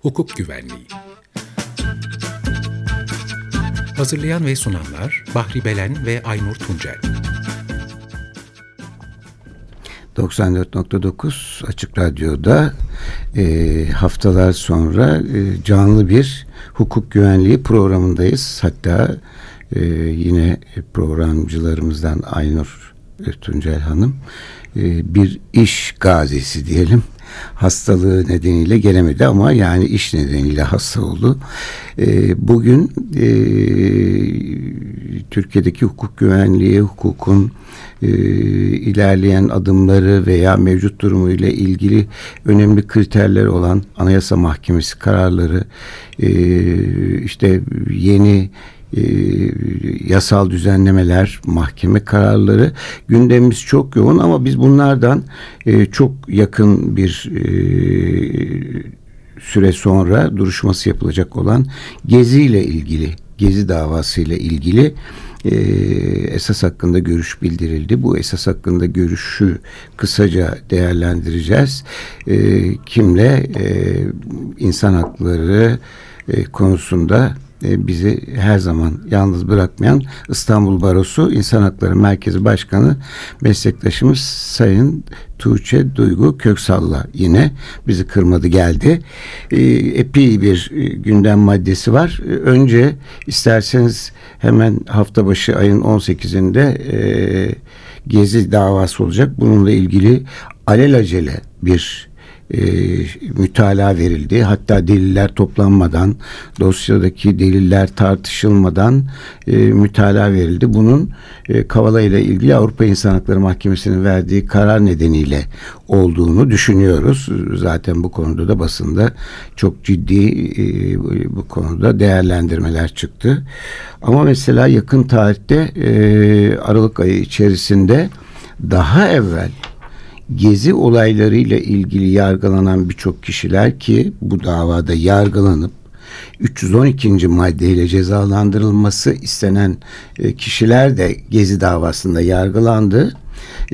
Hukuk Güvenliği Hazırlayan ve sunanlar Bahri Belen ve Aynur Tuncel 94.9 Açık Radyo'da e, haftalar sonra e, canlı bir hukuk güvenliği programındayız. Hatta e, yine programcılarımızdan Aynur Tuncel Hanım e, bir iş gazisi diyelim hastalığı nedeniyle gelemedi ama yani iş nedeniyle hasta oldu. E, bugün e, Türkiye'deki hukuk güvenliği, hukukun e, ilerleyen adımları veya mevcut durumu ile ilgili önemli kriterler olan Anayasa Mahkemesi kararları, e, işte yeni e, yasal düzenlemeler, mahkeme kararları gündemimiz çok yoğun ama biz bunlardan e, çok yakın bir e, süre sonra duruşması yapılacak olan Gezi ile ilgili, Gezi davası ile ilgili esas hakkında görüş bildirildi. Bu esas hakkında görüşü kısaca değerlendireceğiz. Kimle? İnsan hakları konusunda bizi her zaman yalnız bırakmayan İstanbul Barosu İnsan Hakları Merkezi Başkanı meslektaşımız Sayın Tuğçe Duygu Köksal'la yine bizi kırmadı geldi. E, epey bir e, gündem maddesi var. önce isterseniz hemen hafta başı ayın 18'inde Gezi davası olacak. Bununla ilgili alelacele bir e, mütalaa verildi. Hatta deliller toplanmadan, dosyadaki deliller tartışılmadan e, mütalaa verildi. Bunun e, Kavala ile ilgili Avrupa İnsan Hakları Mahkemesi'nin verdiği karar nedeniyle olduğunu düşünüyoruz. Zaten bu konuda da basında çok ciddi e, bu konuda değerlendirmeler çıktı. Ama mesela yakın tarihte e, Aralık ayı içerisinde daha evvel gezi olaylarıyla ilgili yargılanan birçok kişiler ki bu davada yargılanıp 312. maddeyle cezalandırılması istenen e, kişiler de Gezi davasında yargılandı.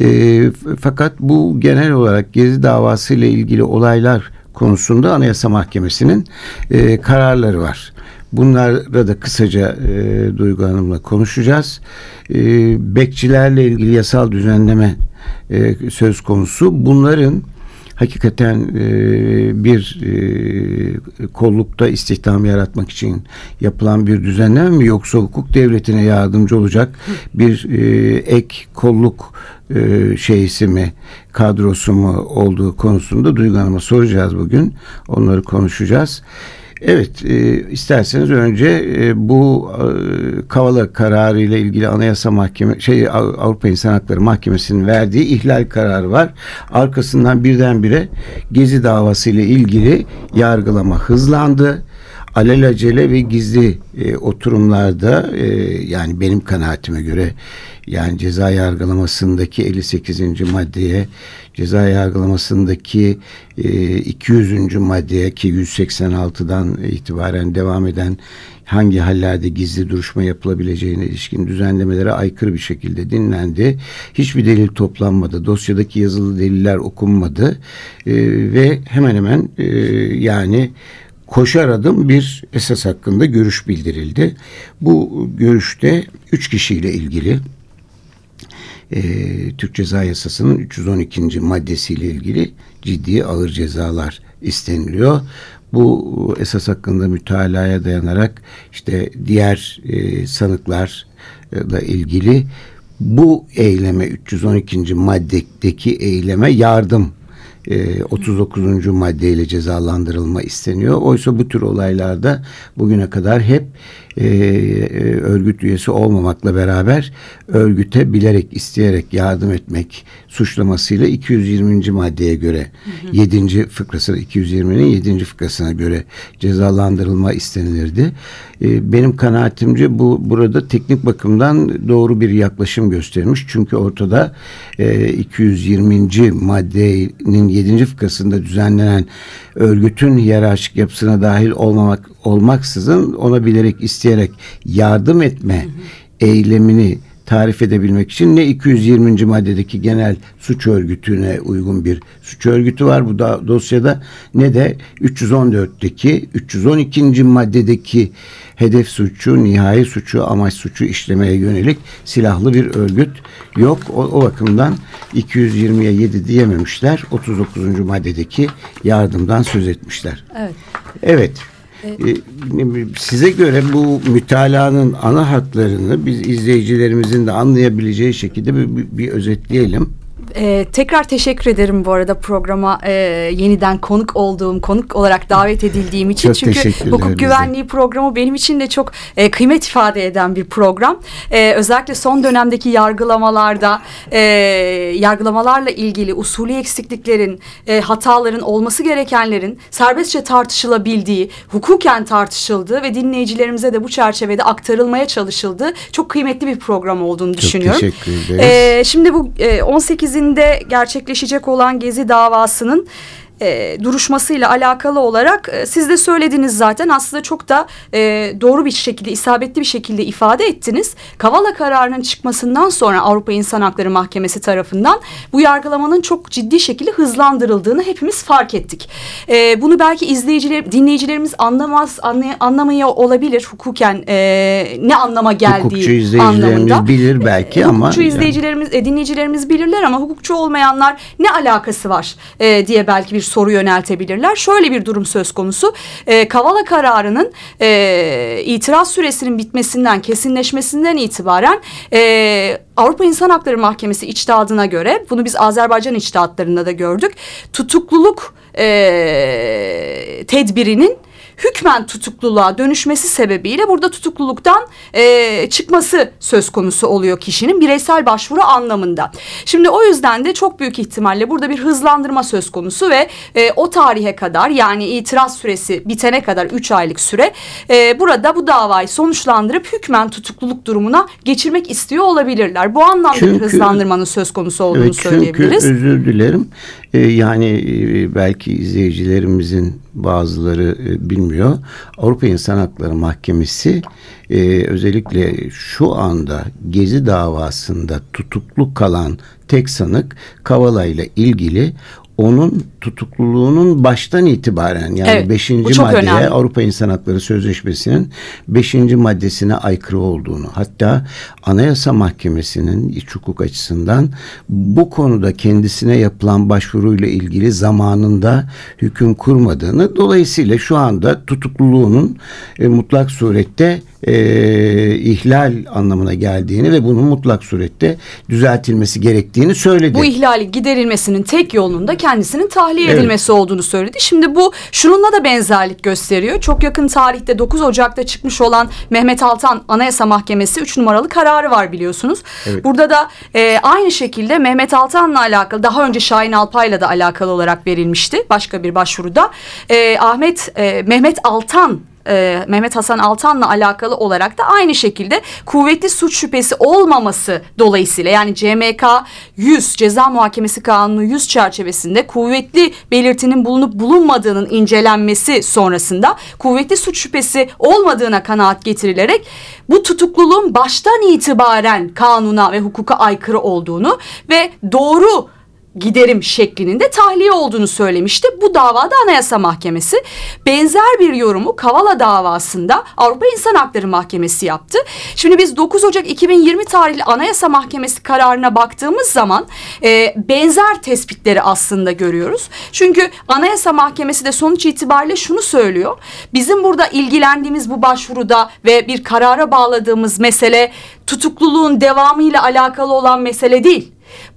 E, fakat bu genel olarak Gezi davası ile ilgili olaylar konusunda Anayasa Mahkemesi'nin e, kararları var. Bunlara da kısaca e, Duygu Hanım'la konuşacağız. E, bekçilerle ilgili yasal düzenleme e, söz konusu. Bunların hakikaten e, bir e, kollukta istihdam yaratmak için yapılan bir düzenleme mi yoksa hukuk devletine yardımcı olacak bir e, ek kolluk e, şeysi mi kadrosu mu olduğu konusunda Duygu Hanım'a soracağız bugün. Onları konuşacağız. Evet, e, isterseniz önce e, bu e, Kavala kararı ile ilgili Anayasa Mahkeme şey Avrupa İnsan Hakları Mahkemesi'nin verdiği ihlal kararı var. Arkasından birdenbire Gezi davası ile ilgili yargılama hızlandı alelacele ve gizli e, oturumlarda e, yani benim kanaatime göre yani ceza yargılamasındaki 58. maddeye ceza yargılamasındaki e, 200. maddeye ki 186'dan itibaren devam eden hangi hallerde gizli duruşma yapılabileceğine ilişkin düzenlemelere aykırı bir şekilde dinlendi. Hiçbir delil toplanmadı. Dosyadaki yazılı deliller okunmadı. E, ve hemen hemen e, yani koşar adım bir esas hakkında görüş bildirildi. Bu görüşte üç kişiyle ilgili e, Türk Ceza Yasası'nın 312. maddesiyle ilgili ciddi ağır cezalar isteniliyor. Bu esas hakkında mütalaya dayanarak işte diğer e, sanıklarla ilgili bu eyleme 312. maddedeki eyleme yardım 39. E, maddeyle cezalandırılma isteniyor. Oysa bu tür olaylarda bugüne kadar hep e, e, örgüt üyesi olmamakla beraber örgüte bilerek isteyerek yardım etmek suçlamasıyla 220. maddeye göre hı hı. 7. fıkrası 220'nin 7. fıkrasına göre cezalandırılma istenilirdi. E, benim kanaatimce bu burada teknik bakımdan doğru bir yaklaşım göstermiş. Çünkü ortada e, 220. maddenin 7. fıkrasında düzenlenen örgütün hiyerarşik yapısına dahil olmamak olmaksızın ona bilerek isteyerek yardım etme hı hı. eylemini tarif edebilmek için ne 220. maddedeki genel suç örgütüne uygun bir suç örgütü var bu da dosyada ne de 314'teki 312. maddedeki hedef suçu, nihai suçu, amaç suçu işlemeye yönelik silahlı bir örgüt yok. O, o bakımdan 220'ye 7 diyememişler. 39. maddedeki yardımdan söz etmişler. Evet. Evet. Ee, size göre bu mütalanın ana hatlarını biz izleyicilerimizin de anlayabileceği şekilde bir, bir, bir özetleyelim. Ee, tekrar teşekkür ederim bu arada programa e, yeniden konuk olduğum, konuk olarak davet edildiğim için. Çok Çünkü hukuk güvenliği programı benim için de çok e, kıymet ifade eden bir program. E, özellikle son dönemdeki yargılamalarda, e, yargılamalarla ilgili usulü eksikliklerin, e, hataların, olması gerekenlerin serbestçe tartışılabildiği, hukuken tartışıldığı ve dinleyicilerimize de bu çerçevede aktarılmaya çalışıldığı çok kıymetli bir program olduğunu çok düşünüyorum. Çok teşekkür ederiz. E, şimdi bu e, 18 Merkez'inde gerçekleşecek olan Gezi davasının e, duruşmasıyla alakalı olarak e, siz de söylediniz zaten aslında çok da e, doğru bir şekilde isabetli bir şekilde ifade ettiniz. Kavala kararının çıkmasından sonra Avrupa İnsan Hakları Mahkemesi tarafından bu yargılamanın çok ciddi şekilde hızlandırıldığını hepimiz fark ettik. E, bunu belki izleyiciler, dinleyicilerimiz anlamaz, anlay anlamıyor olabilir hukuken e, ne anlama geldiği hukukçu izleyicilerimiz anlamında. bilir belki e, ama hukukçu izleyicilerimiz, e, dinleyicilerimiz bilirler ama hukukçu olmayanlar ne alakası var e, diye belki bir soru yöneltebilirler. Şöyle bir durum söz konusu. E, Kavala kararının e, itiraz süresinin bitmesinden, kesinleşmesinden itibaren e, Avrupa İnsan Hakları Mahkemesi içtihadına göre, bunu biz Azerbaycan içtihatlarında da gördük, tutukluluk e, tedbirinin hükmen tutukluluğa dönüşmesi sebebiyle burada tutukluluktan e, çıkması söz konusu oluyor kişinin bireysel başvuru anlamında. Şimdi o yüzden de çok büyük ihtimalle burada bir hızlandırma söz konusu ve e, o tarihe kadar yani itiraz süresi bitene kadar 3 aylık süre e, burada bu davayı sonuçlandırıp hükmen tutukluluk durumuna geçirmek istiyor olabilirler. Bu anlamda çünkü, bir hızlandırmanın söz konusu olduğunu evet, söyleyebiliriz. Çünkü özür dilerim. Ee, yani e, belki izleyicilerimizin bazıları e, bilmiyor. Avrupa İnsan Hakları Mahkemesi e, özellikle şu anda Gezi davasında tutuklu kalan tek sanık Kavala ile ilgili onun tutukluluğunun baştan itibaren yani 5. Evet, maddeye önemli. Avrupa İnsan Hakları Sözleşmesi'nin 5. maddesine aykırı olduğunu hatta Anayasa Mahkemesi'nin iç hukuk açısından bu konuda kendisine yapılan başvuruyla ilgili zamanında hüküm kurmadığını dolayısıyla şu anda tutukluluğunun e, mutlak surette e, ihlal anlamına geldiğini ve bunun mutlak surette düzeltilmesi gerektiğini söyledi. Bu ihlali giderilmesinin tek yolunun da kendisinin tahliye evet. edilmesi olduğunu söyledi. Şimdi bu şununla da benzerlik gösteriyor. Çok yakın tarihte 9 Ocak'ta çıkmış olan Mehmet Altan Anayasa Mahkemesi 3 numaralı kararı var biliyorsunuz. Evet. Burada da e, aynı şekilde Mehmet Altan'la alakalı daha önce Şahin Alpay'la da alakalı olarak verilmişti başka bir başvuruda. E, Ahmet e, Mehmet Altan e, Mehmet Hasan Altan'la alakalı olarak da aynı şekilde kuvvetli suç şüphesi olmaması dolayısıyla yani CMK 100 Ceza Muhakemesi Kanunu 100 çerçevesinde kuvvetli belirtinin bulunup bulunmadığının incelenmesi sonrasında kuvvetli suç şüphesi olmadığına kanaat getirilerek bu tutukluluğun baştan itibaren kanuna ve hukuka aykırı olduğunu ve doğru giderim şeklinde tahliye olduğunu söylemişti. Bu davada Anayasa Mahkemesi benzer bir yorumu Kavala davasında Avrupa İnsan Hakları Mahkemesi yaptı. Şimdi biz 9 Ocak 2020 tarihli Anayasa Mahkemesi kararına baktığımız zaman e, benzer tespitleri aslında görüyoruz. Çünkü Anayasa Mahkemesi de sonuç itibariyle şunu söylüyor. Bizim burada ilgilendiğimiz bu başvuruda ve bir karara bağladığımız mesele tutukluluğun devamıyla alakalı olan mesele değil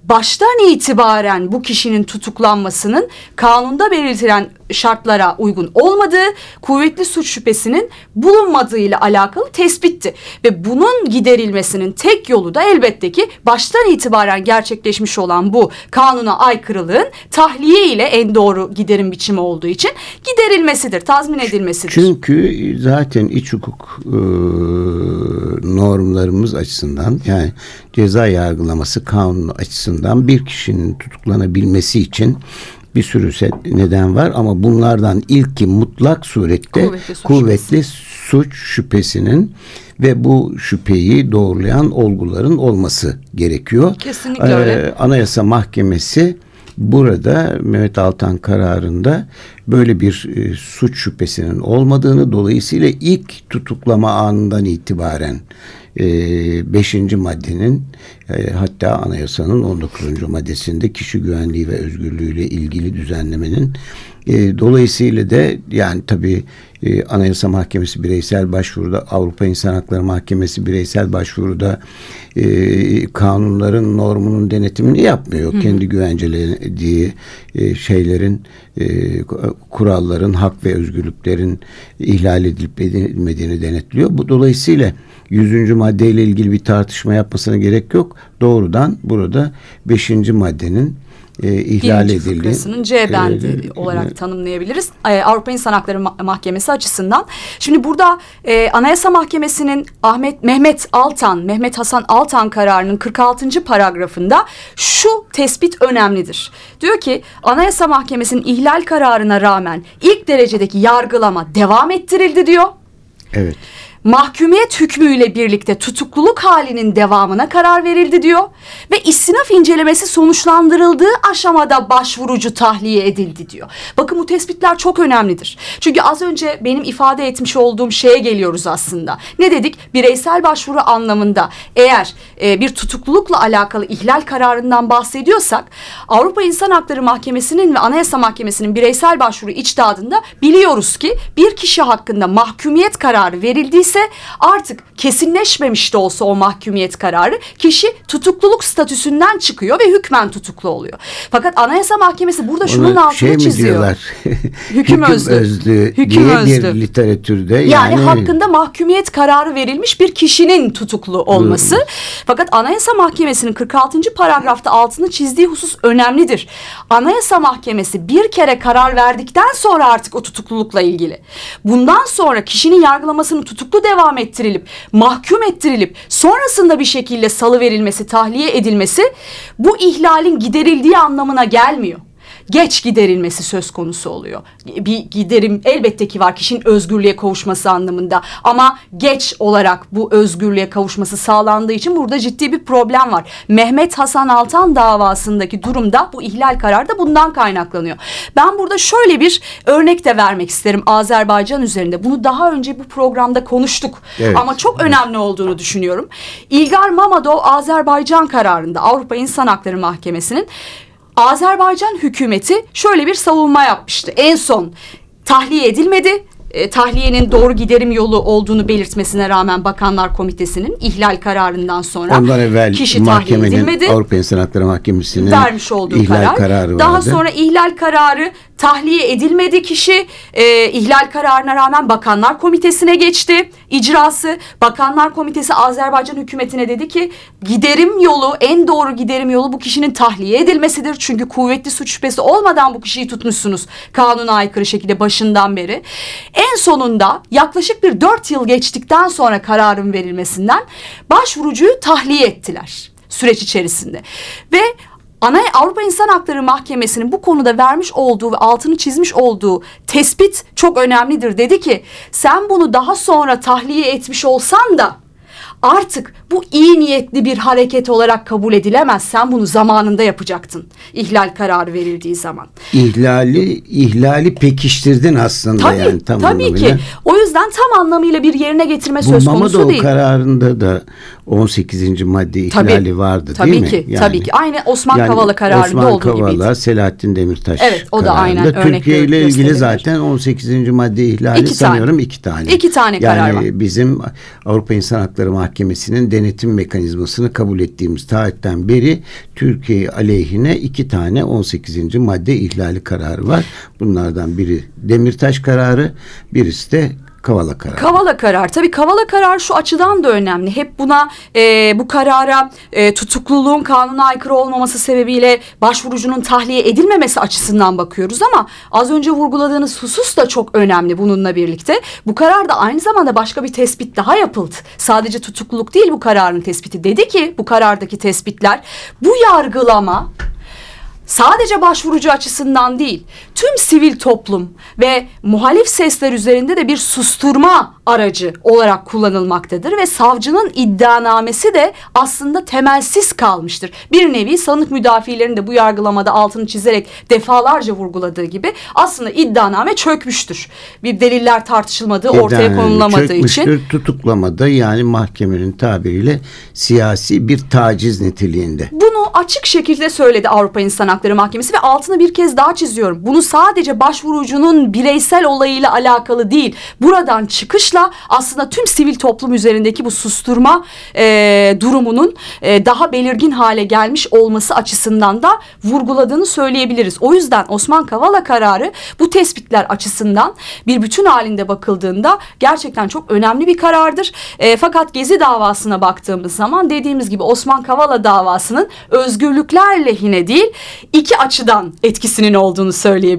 baştan itibaren bu kişinin tutuklanmasının kanunda belirtilen şartlara uygun olmadığı, kuvvetli suç şüphesinin bulunmadığı ile alakalı tespitti. Ve bunun giderilmesinin tek yolu da elbette ki baştan itibaren gerçekleşmiş olan bu kanuna aykırılığın tahliye ile en doğru giderim biçimi olduğu için giderilmesidir, tazmin edilmesidir. Çünkü zaten iç hukuk e, normlarımız açısından yani ceza yargılaması kanunu açısından bir kişinin tutuklanabilmesi için bir sürü neden var ama bunlardan ilki mutlak surette kuvvetli suç, kuvvetli suç şüphesinin ve bu şüpheyi doğrulayan olguların olması gerekiyor. Kesinlikle öyle. Anayasa Mahkemesi burada Mehmet Altan kararında böyle bir e, suç şüphesinin olmadığını dolayısıyla ilk tutuklama anından itibaren 5. E, maddenin e, hatta anayasanın 19. maddesinde kişi güvenliği ve özgürlüğüyle ilgili düzenlemenin e, dolayısıyla da yani tabii e, Anayasa Mahkemesi bireysel başvuruda, Avrupa İnsan Hakları Mahkemesi bireysel başvuruda e, kanunların normunun denetimini yapmıyor. Hı. Kendi güvencelediği e, şeylerin, e, kuralların, hak ve özgürlüklerin ihlal edilip edilmediğini denetliyor. Bu dolayısıyla 100. maddeyle ilgili bir tartışma yapmasına gerek yok. Doğrudan burada 5. maddenin e, ihlal Birinci edildi. fıkrasının C bendi e, olarak e, tanımlayabiliriz. E, Avrupa İnsan Hakları Mahkemesi açısından. Şimdi burada e, Anayasa Mahkemesi'nin Ahmet Mehmet Altan, Mehmet Hasan Altan kararının 46. paragrafında şu tespit önemlidir. Diyor ki Anayasa Mahkemesi'nin ihlal kararına rağmen ilk derecedeki yargılama devam ettirildi diyor. Evet mahkumiyet hükmüyle birlikte tutukluluk halinin devamına karar verildi diyor ve istinaf incelemesi sonuçlandırıldığı aşamada başvurucu tahliye edildi diyor. Bakın bu tespitler çok önemlidir. Çünkü az önce benim ifade etmiş olduğum şeye geliyoruz aslında. Ne dedik? Bireysel başvuru anlamında eğer e, bir tutuklulukla alakalı ihlal kararından bahsediyorsak Avrupa İnsan Hakları Mahkemesi'nin ve Anayasa Mahkemesi'nin bireysel başvuru içtihadında biliyoruz ki bir kişi hakkında mahkumiyet kararı verildiyse ise artık kesinleşmemiş de olsa o mahkumiyet kararı kişi tutukluluk statüsünden çıkıyor ve hükmen tutuklu oluyor. Fakat Anayasa Mahkemesi burada şunun Onu altını şey çiziyor. Diyorlar? hüküm, hüküm özlü, özlü hüküm diye özlü. bir literatürde yani, yani hakkında mahkumiyet kararı verilmiş bir kişinin tutuklu olması. Hmm. Fakat Anayasa Mahkemesi'nin 46. paragrafta altını çizdiği husus önemlidir. Anayasa Mahkemesi bir kere karar verdikten sonra artık o tutuklulukla ilgili. Bundan sonra kişinin yargılamasını tutuklu devam ettirilip mahkum ettirilip sonrasında bir şekilde salı verilmesi, tahliye edilmesi bu ihlalin giderildiği anlamına gelmiyor geç giderilmesi söz konusu oluyor. Bir giderim elbette ki var kişinin özgürlüğe kavuşması anlamında ama geç olarak bu özgürlüğe kavuşması sağlandığı için burada ciddi bir problem var. Mehmet Hasan Altan davasındaki durumda bu ihlal kararı da bundan kaynaklanıyor. Ben burada şöyle bir örnek de vermek isterim Azerbaycan üzerinde. Bunu daha önce bu programda konuştuk evet. ama çok önemli olduğunu düşünüyorum. İlgar Mamadov Azerbaycan kararında Avrupa İnsan Hakları Mahkemesi'nin Azerbaycan hükümeti şöyle bir savunma yapmıştı. En son tahliye edilmedi e, tahliyenin doğru giderim yolu olduğunu belirtmesine rağmen Bakanlar Komitesi'nin ihlal kararından sonra Ondan evvel kişi tahliye edilmedi. Avrupa İnsan Hakları Mahkemesi'nin vermiş olduğu ihlal karar. kararı Daha vardı. sonra ihlal kararı tahliye edilmedi kişi e, ihlal kararına rağmen Bakanlar Komitesi'ne geçti icrası. Bakanlar Komitesi Azerbaycan hükümetine dedi ki giderim yolu en doğru giderim yolu bu kişinin tahliye edilmesidir. Çünkü kuvvetli suç şüphesi olmadan bu kişiyi tutmuşsunuz kanuna aykırı şekilde başından beri. En sonunda yaklaşık bir dört yıl geçtikten sonra kararın verilmesinden başvurucuyu tahliye ettiler süreç içerisinde. Ve Ana Avrupa İnsan Hakları Mahkemesi'nin bu konuda vermiş olduğu ve altını çizmiş olduğu tespit çok önemlidir. Dedi ki sen bunu daha sonra tahliye etmiş olsan da artık bu iyi niyetli bir hareket olarak kabul edilemez. Sen bunu zamanında yapacaktın. İhlal kararı verildiği zaman. İhlali ihlali pekiştirdin aslında tabii, yani tam Tabii anlamıyla. ki. O yüzden tam anlamıyla bir yerine getirme bu söz konusu Mamadov değil. kararında da 18. madde ihlali tabii, vardı tabii değil ki, mi? Yani, tabii ki. Aynı Osman yani Kavala kararında Osman olduğu Kavala, gibiydi. Osman Kavala, Selahattin Demirtaş Evet o da kararında. aynen Türkiye ile ilgili zaten 18. madde ihlali iki sanıyorum iki tane. İki tane yani karar var. Yani bizim Avrupa İnsan Hakları Mahkemesi'nin denetim mekanizmasını kabul ettiğimiz tarihten beri Türkiye aleyhine iki tane 18. madde ihlali kararı var. Bunlardan biri Demirtaş kararı, birisi de Kavala karar. Kavala karar. Tabii Kavala karar şu açıdan da önemli. Hep buna e, bu karara e, tutukluluğun kanuna aykırı olmaması sebebiyle başvurucunun tahliye edilmemesi açısından bakıyoruz ama az önce vurguladığınız husus da çok önemli bununla birlikte. Bu kararda aynı zamanda başka bir tespit daha yapıldı. Sadece tutukluluk değil bu kararın tespiti. Dedi ki bu karardaki tespitler bu yargılama sadece başvurucu açısından değil, tüm sivil toplum ve muhalif sesler üzerinde de bir susturma aracı olarak kullanılmaktadır ve savcının iddianamesi de aslında temelsiz kalmıştır. Bir nevi sanık müdafilerin de bu yargılamada altını çizerek defalarca vurguladığı gibi aslında iddianame çökmüştür. Bir deliller tartışılmadığı ortaya İddia konulamadığı çökmüştür. için. Tutuklamada yani mahkemenin tabiriyle siyasi bir taciz niteliğinde. Bunu açık şekilde söyledi Avrupa İnsan Hakları Mahkemesi ve altını bir kez daha çiziyorum. Bunu sadece başvurucunun bireysel olayıyla alakalı değil. Buradan çıkışla aslında tüm sivil toplum üzerindeki bu susturma e, durumunun e, daha belirgin hale gelmiş olması açısından da vurguladığını söyleyebiliriz. O yüzden Osman Kavala kararı bu tespitler açısından bir bütün halinde bakıldığında gerçekten çok önemli bir karardır. E, fakat Gezi davasına baktığımız zaman dediğimiz gibi Osman Kavala davasının özgürlükler lehine değil iki açıdan etkisinin olduğunu söyleyebiliriz.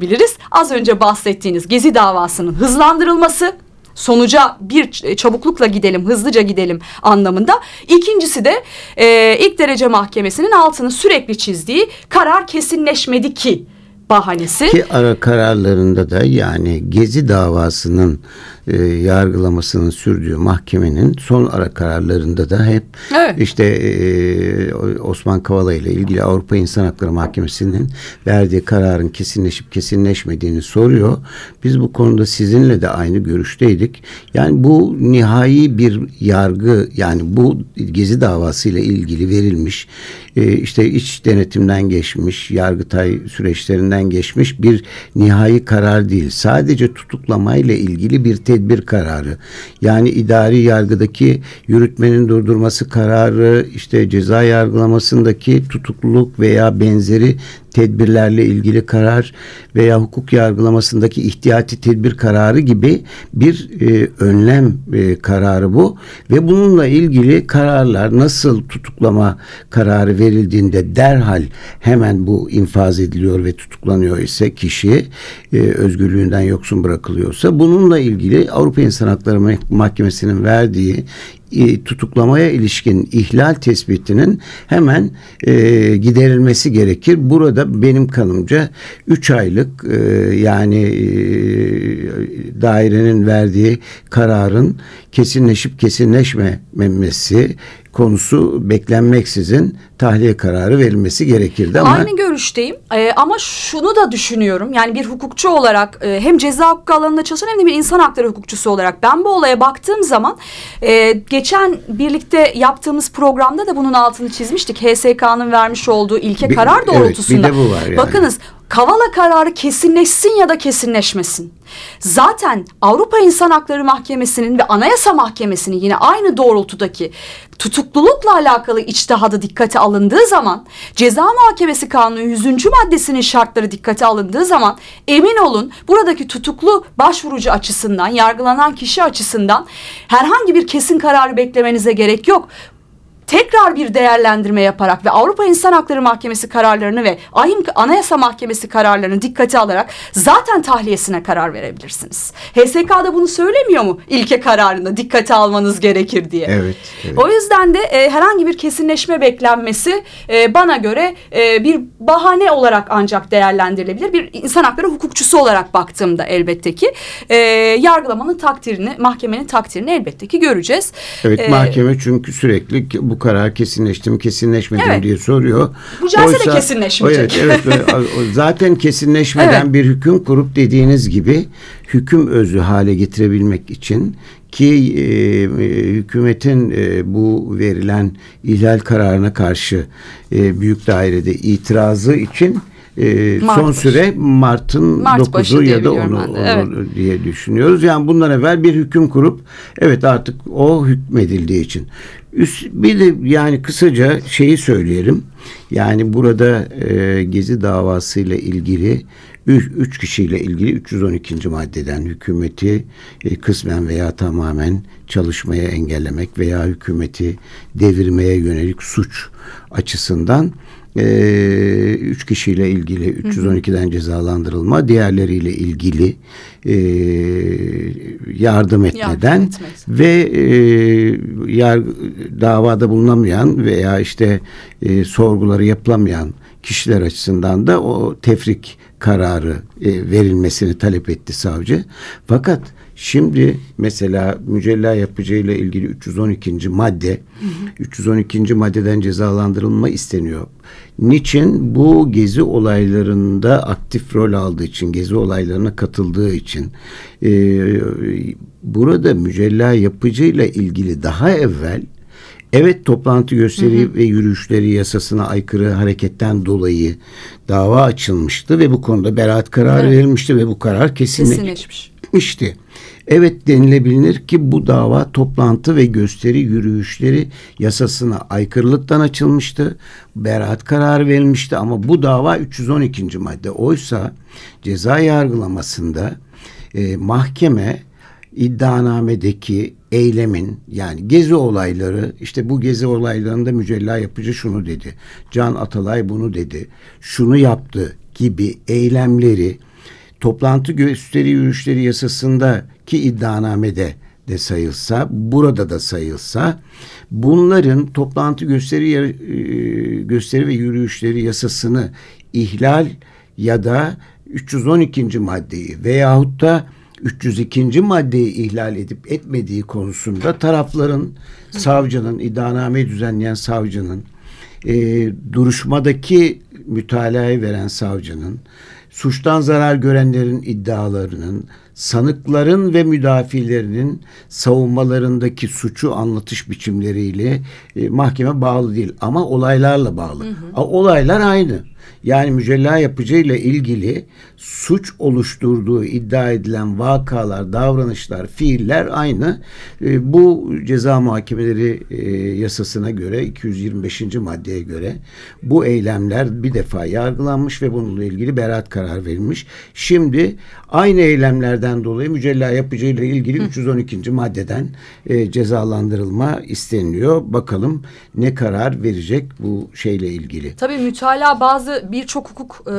Az önce bahsettiğiniz Gezi davasının hızlandırılması sonuca bir çabuklukla gidelim, hızlıca gidelim anlamında. İkincisi de e, ilk derece mahkemesinin altını sürekli çizdiği karar kesinleşmedi ki bahanesi. Ki ara kararlarında da yani Gezi davasının e, yargılamasının sürdüğü mahkemenin son ara kararlarında da hep Evet. işte e, Osman Kavala ile ilgili Avrupa İnsan Hakları Mahkemesi'nin verdiği kararın kesinleşip kesinleşmediğini soruyor. Biz bu konuda sizinle de aynı görüşteydik. Yani bu nihai bir yargı yani bu Gezi davası ile ilgili verilmiş e, işte iç denetimden geçmiş, yargıtay süreçlerinden geçmiş bir nihai karar değil. Sadece tutuklamayla ilgili bir tedbir kararı. Yani idari yargıdaki yürütmenin durdurması kararı, işte ceza yargılamasındaki tutukluluk veya benzeri tedbirlerle ilgili karar veya hukuk yargılamasındaki ihtiyati tedbir kararı gibi bir e, önlem e, kararı bu. Ve bununla ilgili kararlar nasıl tutuklama kararı verildiğinde derhal hemen bu infaz ediliyor ve tutuklanıyor ise kişi e, özgürlüğünden yoksun bırakılıyorsa bununla ilgili Avrupa İnsan Hakları Mahkemesi'nin verdiği e, tutuklamaya ilişkin ihlal tespitinin hemen e, giderilmesi gerekir. Burada benim kanımca 3 aylık e, yani e, dairenin verdiği kararın kesinleşip kesinleşmemesi konusu beklenmeksizin tahliye kararı verilmesi gerekirdi ama Aynı görüşteyim Ee, ama şunu da düşünüyorum yani bir hukukçu olarak e, hem ceza hukuku alanında çalışan hem de bir insan hakları hukukçusu olarak ben bu olaya baktığım zaman e, geçen birlikte yaptığımız programda da bunun altını çizmiştik HSK'nın vermiş olduğu ilke Bir- karar evet, doğrultusunda. bir de bu var yani. Bakınız Kavala kararı kesinleşsin ya da kesinleşmesin. Zaten Avrupa İnsan Hakları Mahkemesi'nin ve Anayasa Mahkemesi'nin yine aynı doğrultudaki tutuklulukla alakalı içtihadı dikkate alındığı zaman Ceza Muhakemesi Kanunu 100. maddesinin şartları dikkate alındığı zaman emin olun buradaki tutuklu başvurucu açısından yargılanan kişi açısından herhangi bir kesin kararı beklemenize gerek yok tekrar bir değerlendirme yaparak ve Avrupa İnsan Hakları Mahkemesi kararlarını ve AYİM Anayasa Mahkemesi kararlarını dikkate alarak zaten tahliyesine karar verebilirsiniz. HSK'da bunu söylemiyor mu ilke kararında dikkate almanız gerekir diye. Evet, evet. O yüzden de e, herhangi bir kesinleşme beklenmesi e, bana göre e, bir bahane olarak ancak değerlendirilebilir. Bir insan hakları hukukçusu olarak baktığımda elbette ki e, yargılamanın takdirini, mahkemenin takdirini elbette ki göreceğiz. Evet E, mahkeme çünkü sürekli ki bu karar kesinleşti mi kesinleşmedi mi Evet. diye soruyor. Bu celse de kesinleşmeyecek. Evet, evet zaten kesinleşmeden Evet. bir hüküm kurup dediğiniz gibi hüküm özü hale getirebilmek için ki e, e, hükümetin e, bu verilen ihlal kararına karşı e, büyük dairede itirazı için e, Mart son süre Mart'ın Mart başı 9'u diye ya da biliyorum onu, ben de, evet. onu diye düşünüyoruz. Yani bundan evvel bir hüküm kurup evet artık o hükmedildiği için. Üst, bir de yani kısaca şeyi söyleyelim. Yani burada e, Gezi davasıyla ilgili üç, üç kişiyle ilgili 312. maddeden hükümeti e, kısmen veya tamamen çalışmaya engellemek veya hükümeti devirmeye yönelik suç açısından e, kişiyle ilgili 312'den cezalandırılma, diğerleriyle ilgili e, yardım etmeden etmek. ve e, yargı, davada bulunamayan veya işte e, sorguları yapılamayan kişiler açısından da o tefrik kararı e, verilmesini talep etti savcı. Fakat Şimdi mesela mücella yapıcıyla ilgili 312. madde, hı hı. 312. maddeden cezalandırılma isteniyor. Niçin? Bu gezi olaylarında aktif rol aldığı için, gezi olaylarına katıldığı için. Ee, burada mücella yapıcıyla ilgili daha evvel Evet toplantı gösteri hı hı. ve yürüyüşleri yasasına aykırı hareketten dolayı dava açılmıştı ve bu konuda beraat kararı evet. verilmişti ve bu karar kesinleşmişti. Evet denilebilir ki bu dava toplantı ve gösteri yürüyüşleri yasasına aykırılıktan açılmıştı. Beraat kararı verilmişti ama bu dava 312. madde. Oysa ceza yargılamasında e, mahkeme iddianamedeki eylemin yani gezi olayları işte bu gezi olaylarında mücella yapıcı şunu dedi. Can Atalay bunu dedi. Şunu yaptı gibi eylemleri toplantı gösteri yürüyüşleri yasasındaki iddianamede de sayılsa, burada da sayılsa bunların toplantı gösteri e, gösteri ve yürüyüşleri yasasını ihlal ya da 312. maddeyi veyahut da 302. maddeyi ihlal edip etmediği konusunda tarafların savcının iddianameyi düzenleyen savcının e, duruşmadaki mütalayı veren savcının suçtan zarar görenlerin iddialarının sanıkların ve müdafilerinin savunmalarındaki suçu anlatış biçimleriyle e, mahkeme bağlı değil ama olaylarla bağlı. Hı hı. Olaylar aynı. Yani mücella yapıcıyla ilgili suç oluşturduğu iddia edilen vakalar, davranışlar, fiiller aynı. E, bu ceza muhakemeleri e, yasasına göre 225. maddeye göre bu eylemler bir defa yargılanmış ve bununla ilgili beraat karar verilmiş. Şimdi aynı eylemlerden dolayı mücella yapıcıyla ilgili Hı. 312. maddeden e, cezalandırılma isteniliyor. Bakalım ne karar verecek bu şeyle ilgili. Tabii mütalaa bazı birçok hukuk e,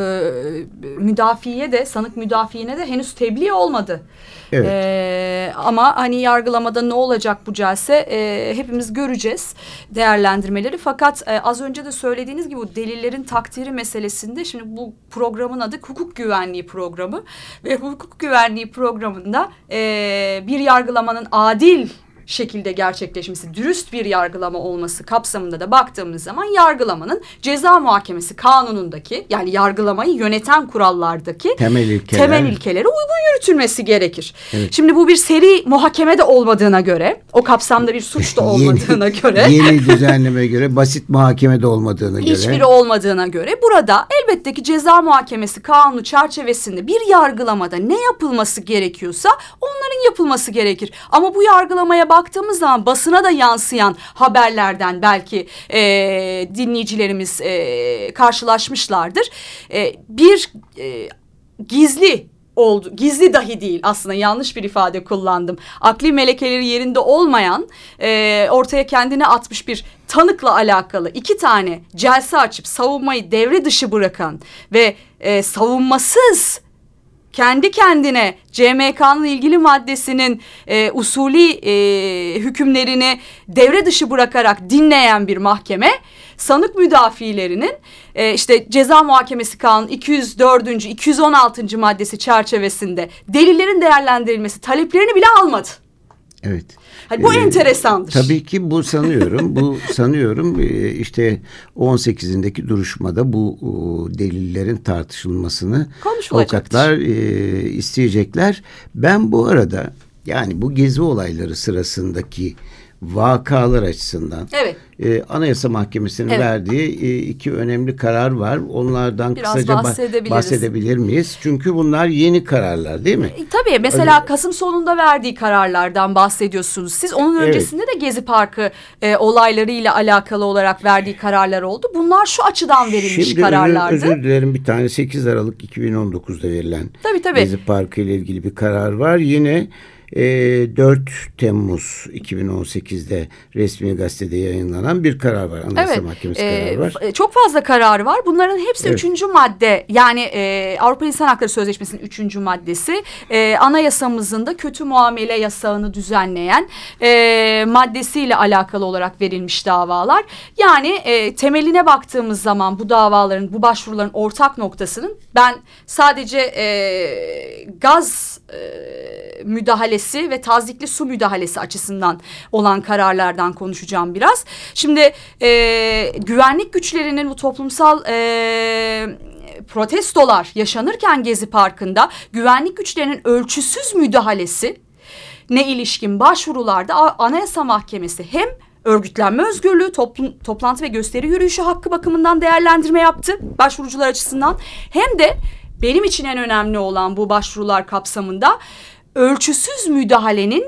müdafiye de sanık müdafiine de henüz tebliğ olmadı. Evet. E, ama hani yargılamada ne olacak bu celse e, hepimiz göreceğiz değerlendirmeleri. Fakat e, az önce de söylediğiniz gibi bu delillerin takdiri meselesinde şimdi bu programın adı hukuk güvenliği programı ve hukuk güvenliği programında e, bir yargılamanın adil şekilde gerçekleşmesi, dürüst bir yargılama olması kapsamında da baktığımız zaman yargılamanın ceza muhakemesi kanunundaki yani yargılamayı yöneten kurallardaki temel, ilkeler. temel ilkelere uygun yürütülmesi gerekir. Evet. Şimdi bu bir seri muhakeme de olmadığına göre, o kapsamda bir suç da olmadığına yeni, göre. Yeni düzenleme göre, basit muhakeme de olmadığına göre. Hiçbiri olmadığına göre burada elbette ki ceza muhakemesi kanunu çerçevesinde bir yargılamada ne yapılması gerekiyorsa onların yapılması gerekir. Ama bu yargılamaya baktığımız zaman basına da yansıyan haberlerden belki e, dinleyicilerimiz e, karşılaşmışlardır. E, bir e, gizli oldu. Gizli dahi değil aslında yanlış bir ifade kullandım. Akli melekeleri yerinde olmayan e, ortaya kendine atmış bir tanıkla alakalı iki tane celse açıp savunmayı devre dışı bırakan ve e, savunmasız kendi kendine CMK'nın ilgili maddesinin e, usulü e, hükümlerini devre dışı bırakarak dinleyen bir mahkeme sanık müdafilerinin e, işte ceza muhakemesi kanunu 204. 216. maddesi çerçevesinde delillerin değerlendirilmesi taleplerini bile almadı. Evet. Hani bu ee, enteresandır. Tabii ki bu sanıyorum. bu sanıyorum e, işte 18'indeki duruşmada bu delillerin tartışılmasını avukatlar e, isteyecekler. Ben bu arada yani bu gezi olayları sırasındaki vakalar açısından evet. e, Anayasa Mahkemesi'nin evet. verdiği e, iki önemli karar var. Onlardan Biraz kısaca bahsedebilir miyiz? Çünkü bunlar yeni kararlar değil mi? E, tabii mesela Öyle... Kasım sonunda verdiği kararlardan bahsediyorsunuz. Siz onun öncesinde evet. de Gezi Parkı e, olaylarıyla alakalı olarak verdiği kararlar oldu. Bunlar şu açıdan verilmiş Şimdi kararlardı. Şimdi özür dilerim bir tane 8 Aralık 2019'da verilen tabii, tabii. Gezi Parkı ile ilgili bir karar var. Yine 4 Temmuz 2018'de resmi gazetede yayınlanan bir karar var. Anayasa evet, Mahkemesi e, kararı var. E, çok fazla karar var. Bunların hepsi evet. üçüncü madde yani e, Avrupa İnsan Hakları Sözleşmesi'nin üçüncü maddesi. E, anayasamızın da kötü muamele yasağını düzenleyen e, maddesiyle alakalı olarak verilmiş davalar. Yani e, temeline baktığımız zaman bu davaların, bu başvuruların ortak noktasının ben sadece e, gaz e, müdahale müdahalesi ve tazikli su müdahalesi açısından olan kararlardan konuşacağım biraz. Şimdi e, güvenlik güçlerinin bu toplumsal e, protestolar yaşanırken Gezi Parkı'nda güvenlik güçlerinin ölçüsüz müdahalesi ne ilişkin başvurularda Anayasa Mahkemesi hem örgütlenme özgürlüğü, toplum, toplantı ve gösteri yürüyüşü hakkı bakımından değerlendirme yaptı başvurucular açısından. Hem de benim için en önemli olan bu başvurular kapsamında ölçüsüz müdahalenin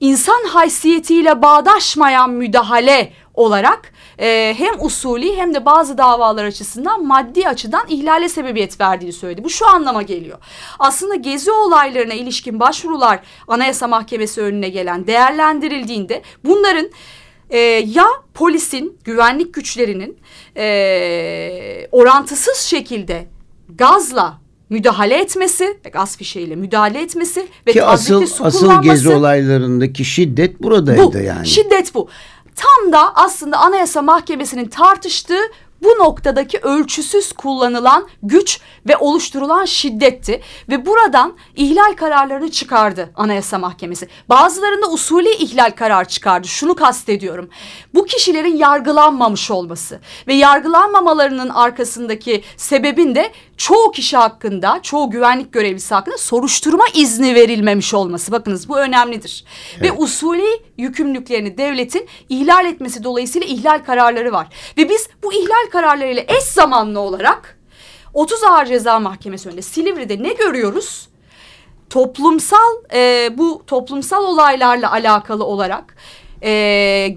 insan haysiyetiyle bağdaşmayan müdahale olarak e, hem usulü hem de bazı davalar açısından maddi açıdan ihlale sebebiyet verdiğini söyledi. Bu şu anlama geliyor. Aslında gezi olaylarına ilişkin başvurular Anayasa Mahkemesi önüne gelen değerlendirildiğinde bunların e, ya polisin, güvenlik güçlerinin e, orantısız şekilde gazla müdahale etmesi, gaz fişeğiyle müdahale etmesi ve Ki asıl, su asıl gezi olaylarındaki şiddet buradaydı bu, yani. Şiddet bu. Tam da aslında Anayasa Mahkemesi'nin tartıştığı bu noktadaki ölçüsüz kullanılan güç ve oluşturulan şiddetti ve buradan ihlal kararlarını çıkardı Anayasa Mahkemesi. Bazılarında usulü ihlal karar çıkardı. Şunu kastediyorum. Bu kişilerin yargılanmamış olması ve yargılanmamalarının arkasındaki sebebin de çoğu kişi hakkında, çoğu güvenlik görevlisi hakkında soruşturma izni verilmemiş olması. Bakınız bu önemlidir. Evet. Ve usulü yükümlülüklerini devletin ihlal etmesi dolayısıyla ihlal kararları var. Ve biz bu ihlal kararlarıyla eş zamanlı olarak 30 Ağır Ceza Mahkemesi önünde Silivri'de ne görüyoruz? Toplumsal e, bu toplumsal olaylarla alakalı olarak e,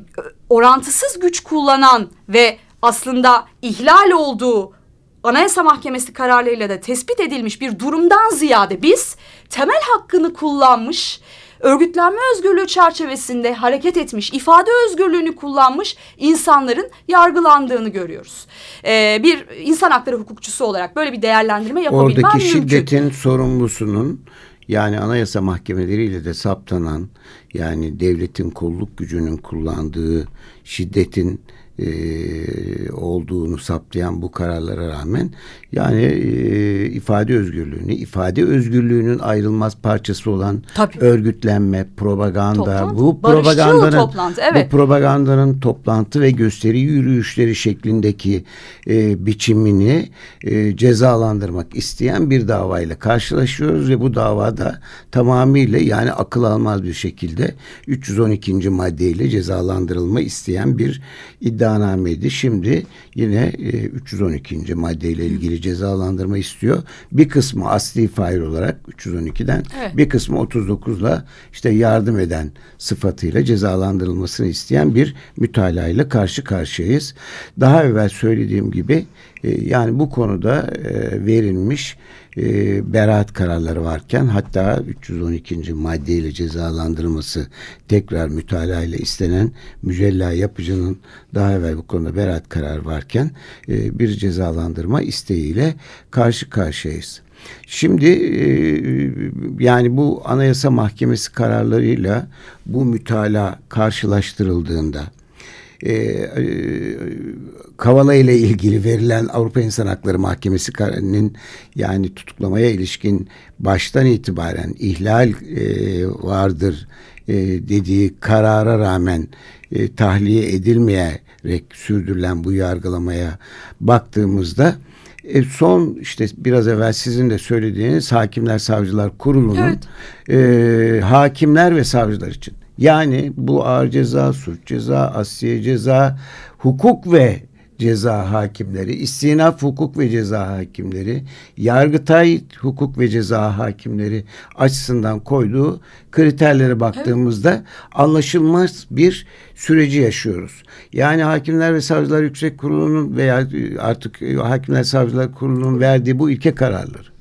orantısız güç kullanan ve aslında ihlal olduğu Anayasa Mahkemesi kararlarıyla da tespit edilmiş bir durumdan ziyade biz temel hakkını kullanmış örgütlenme özgürlüğü çerçevesinde hareket etmiş, ifade özgürlüğünü kullanmış insanların yargılandığını görüyoruz. Ee, bir insan hakları hukukçusu olarak böyle bir değerlendirme yapabilmem Oradaki mümkün. şiddetin sorumlusunun yani anayasa mahkemeleriyle de saptanan yani devletin kolluk gücünün kullandığı şiddetin e, olduğunu saptayan bu kararlara rağmen yani e, ifade özgürlüğünü, ifade özgürlüğünün ayrılmaz parçası olan Tabii. örgütlenme, propaganda, toplantı, bu propagandanın toplantı, evet. bu propagandanın toplantı ve gösteri yürüyüşleri şeklindeki e, biçimini e, cezalandırmak isteyen bir davayla karşılaşıyoruz ve bu davada tamamıyla yani akıl almaz bir şekilde 312. maddeyle cezalandırılma isteyen bir iddia iddianameydi. Şimdi yine e, 312. maddeyle ilgili cezalandırma istiyor. Bir kısmı asli fail olarak 312'den evet. bir kısmı 39'la işte yardım eden sıfatıyla cezalandırılmasını isteyen bir mütalayla karşı karşıyayız. Daha evvel söylediğim gibi e, yani bu konuda e, verilmiş e, beraat kararları varken hatta 312. maddeyle cezalandırılması tekrar mütalaa ile istenen mücella yapıcının daha evvel bu konuda beraat kararı varken e, bir cezalandırma isteğiyle karşı karşıyayız. Şimdi e, yani bu Anayasa Mahkemesi kararlarıyla bu mütalaa karşılaştırıldığında e, e, Kavala ile ilgili verilen Avrupa İnsan Hakları Mahkemesi'nin yani tutuklamaya ilişkin baştan itibaren ihlal e, vardır e, dediği karara rağmen e, tahliye edilmeyerek sürdürülen bu yargılamaya baktığımızda e, son işte biraz evvel sizin de söylediğiniz Hakimler Savcılar Kurulu'nun evet. e, hakimler ve savcılar için yani bu ağır ceza, suç ceza, asliye ceza, hukuk ve ceza hakimleri, istinaf hukuk ve ceza hakimleri, yargıtay hukuk ve ceza hakimleri açısından koyduğu kriterlere baktığımızda evet. anlaşılmaz bir süreci yaşıyoruz. Yani Hakimler ve Savcılar Yüksek Kurulu'nun veya artık Hakimler Savcılar Kurulu'nun verdiği bu ilke kararları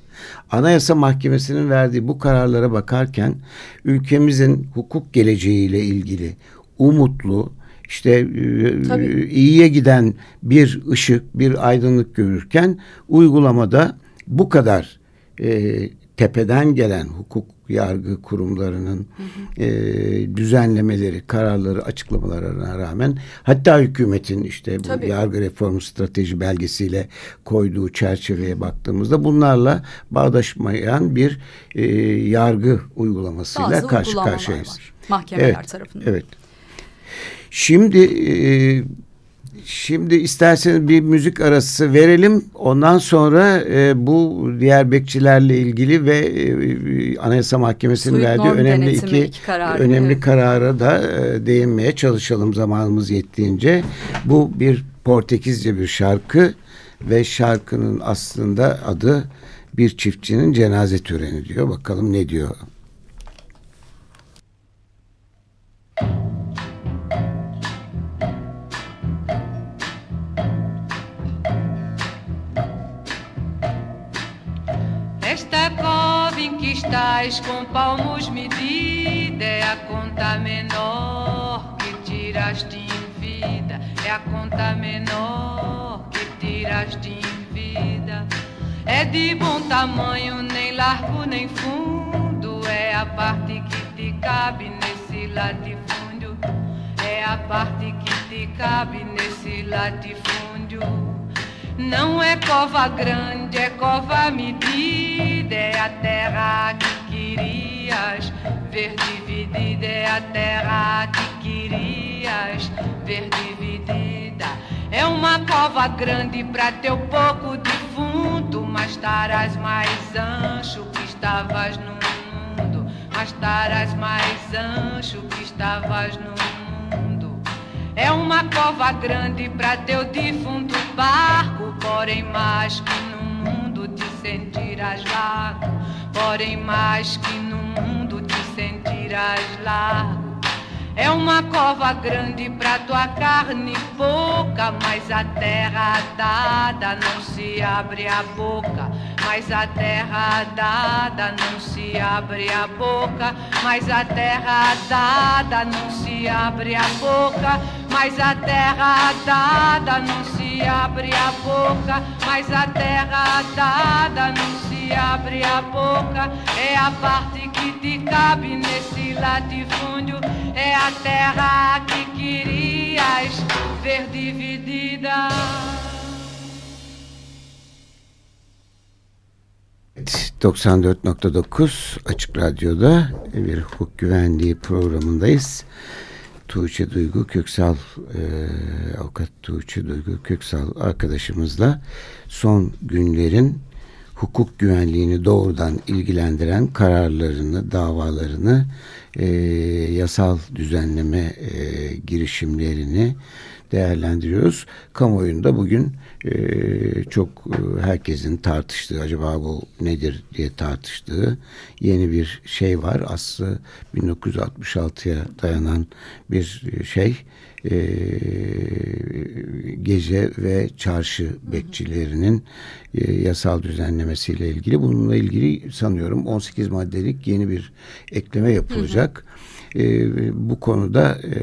Anayasa Mahkemesi'nin verdiği bu kararlara bakarken ülkemizin hukuk geleceğiyle ilgili umutlu, işte e, Tabii. iyiye giden bir ışık, bir aydınlık görürken uygulamada bu kadar e, tepeden gelen hukuk yargı kurumlarının hı hı. E, düzenlemeleri, kararları, açıklamalarına rağmen hatta hükümetin işte bu Tabii. yargı reformu strateji belgesiyle koyduğu çerçeveye baktığımızda bunlarla bağdaşmayan bir e, yargı uygulamasıyla Bazı karşı karşıyayız. Var, mahkemeler evet, tarafından. Evet. Şimdi e, Şimdi isterseniz bir müzik arası verelim. Ondan sonra e, bu diğer bekçilerle ilgili ve e, Anayasa Mahkemesi'nin Suit verdiği önemli iki, iki kararı, önemli evet. karara da e, değinmeye çalışalım zamanımız yettiğince. Bu bir Portekizce bir şarkı ve şarkının aslında adı bir çiftçinin cenaze töreni diyor. Bakalım ne diyor. Estás com palmos medida. É a conta menor que tiraste em vida, é a conta menor que tiraste em vida. É de bom tamanho, nem largo nem fundo, é a parte que te cabe nesse latifúndio, é a parte que te cabe nesse latifúndio. Não é cova grande, é cova medida, é a terra que querias ver dividida, é a terra que querias ver dividida. É uma cova grande para teu pouco defunto, mas estarás mais ancho que estavas no mundo, mas estarás mais ancho que estavas no mundo. É uma cova grande para teu defunto barco porém mais que sentirás largo, porém mais que no mundo te sentirás largo. É uma cova grande pra tua carne pouca, mas a terra dada não se abre a boca. Mas a terra dada não se abre a boca. Mas a terra dada não se abre a boca. Mas a terra dada não se abre a boca. Mas a terra dada não se abre a boca. É a parte que te cabe nesse latifúndio. É a terra que querias ver dividida. 94.9 Açık Radyo'da bir hukuk güvenliği programındayız. Tuğçe Duygu Köksal, e, avukat Tuğçe Duygu Köksal arkadaşımızla son günlerin hukuk güvenliğini doğrudan ilgilendiren kararlarını, davalarını, e, yasal düzenleme e, girişimlerini değerlendiriyoruz. Kamuoyunda bugün e, çok e, herkesin tartıştığı acaba bu nedir diye tartıştığı yeni bir şey var. Aslı 1966'ya dayanan bir şey. E, gece ve çarşı bekçilerinin e, yasal düzenlemesiyle ilgili. Bununla ilgili sanıyorum 18 maddelik yeni bir ekleme yapılacak. Hı hı. E, bu konuda e,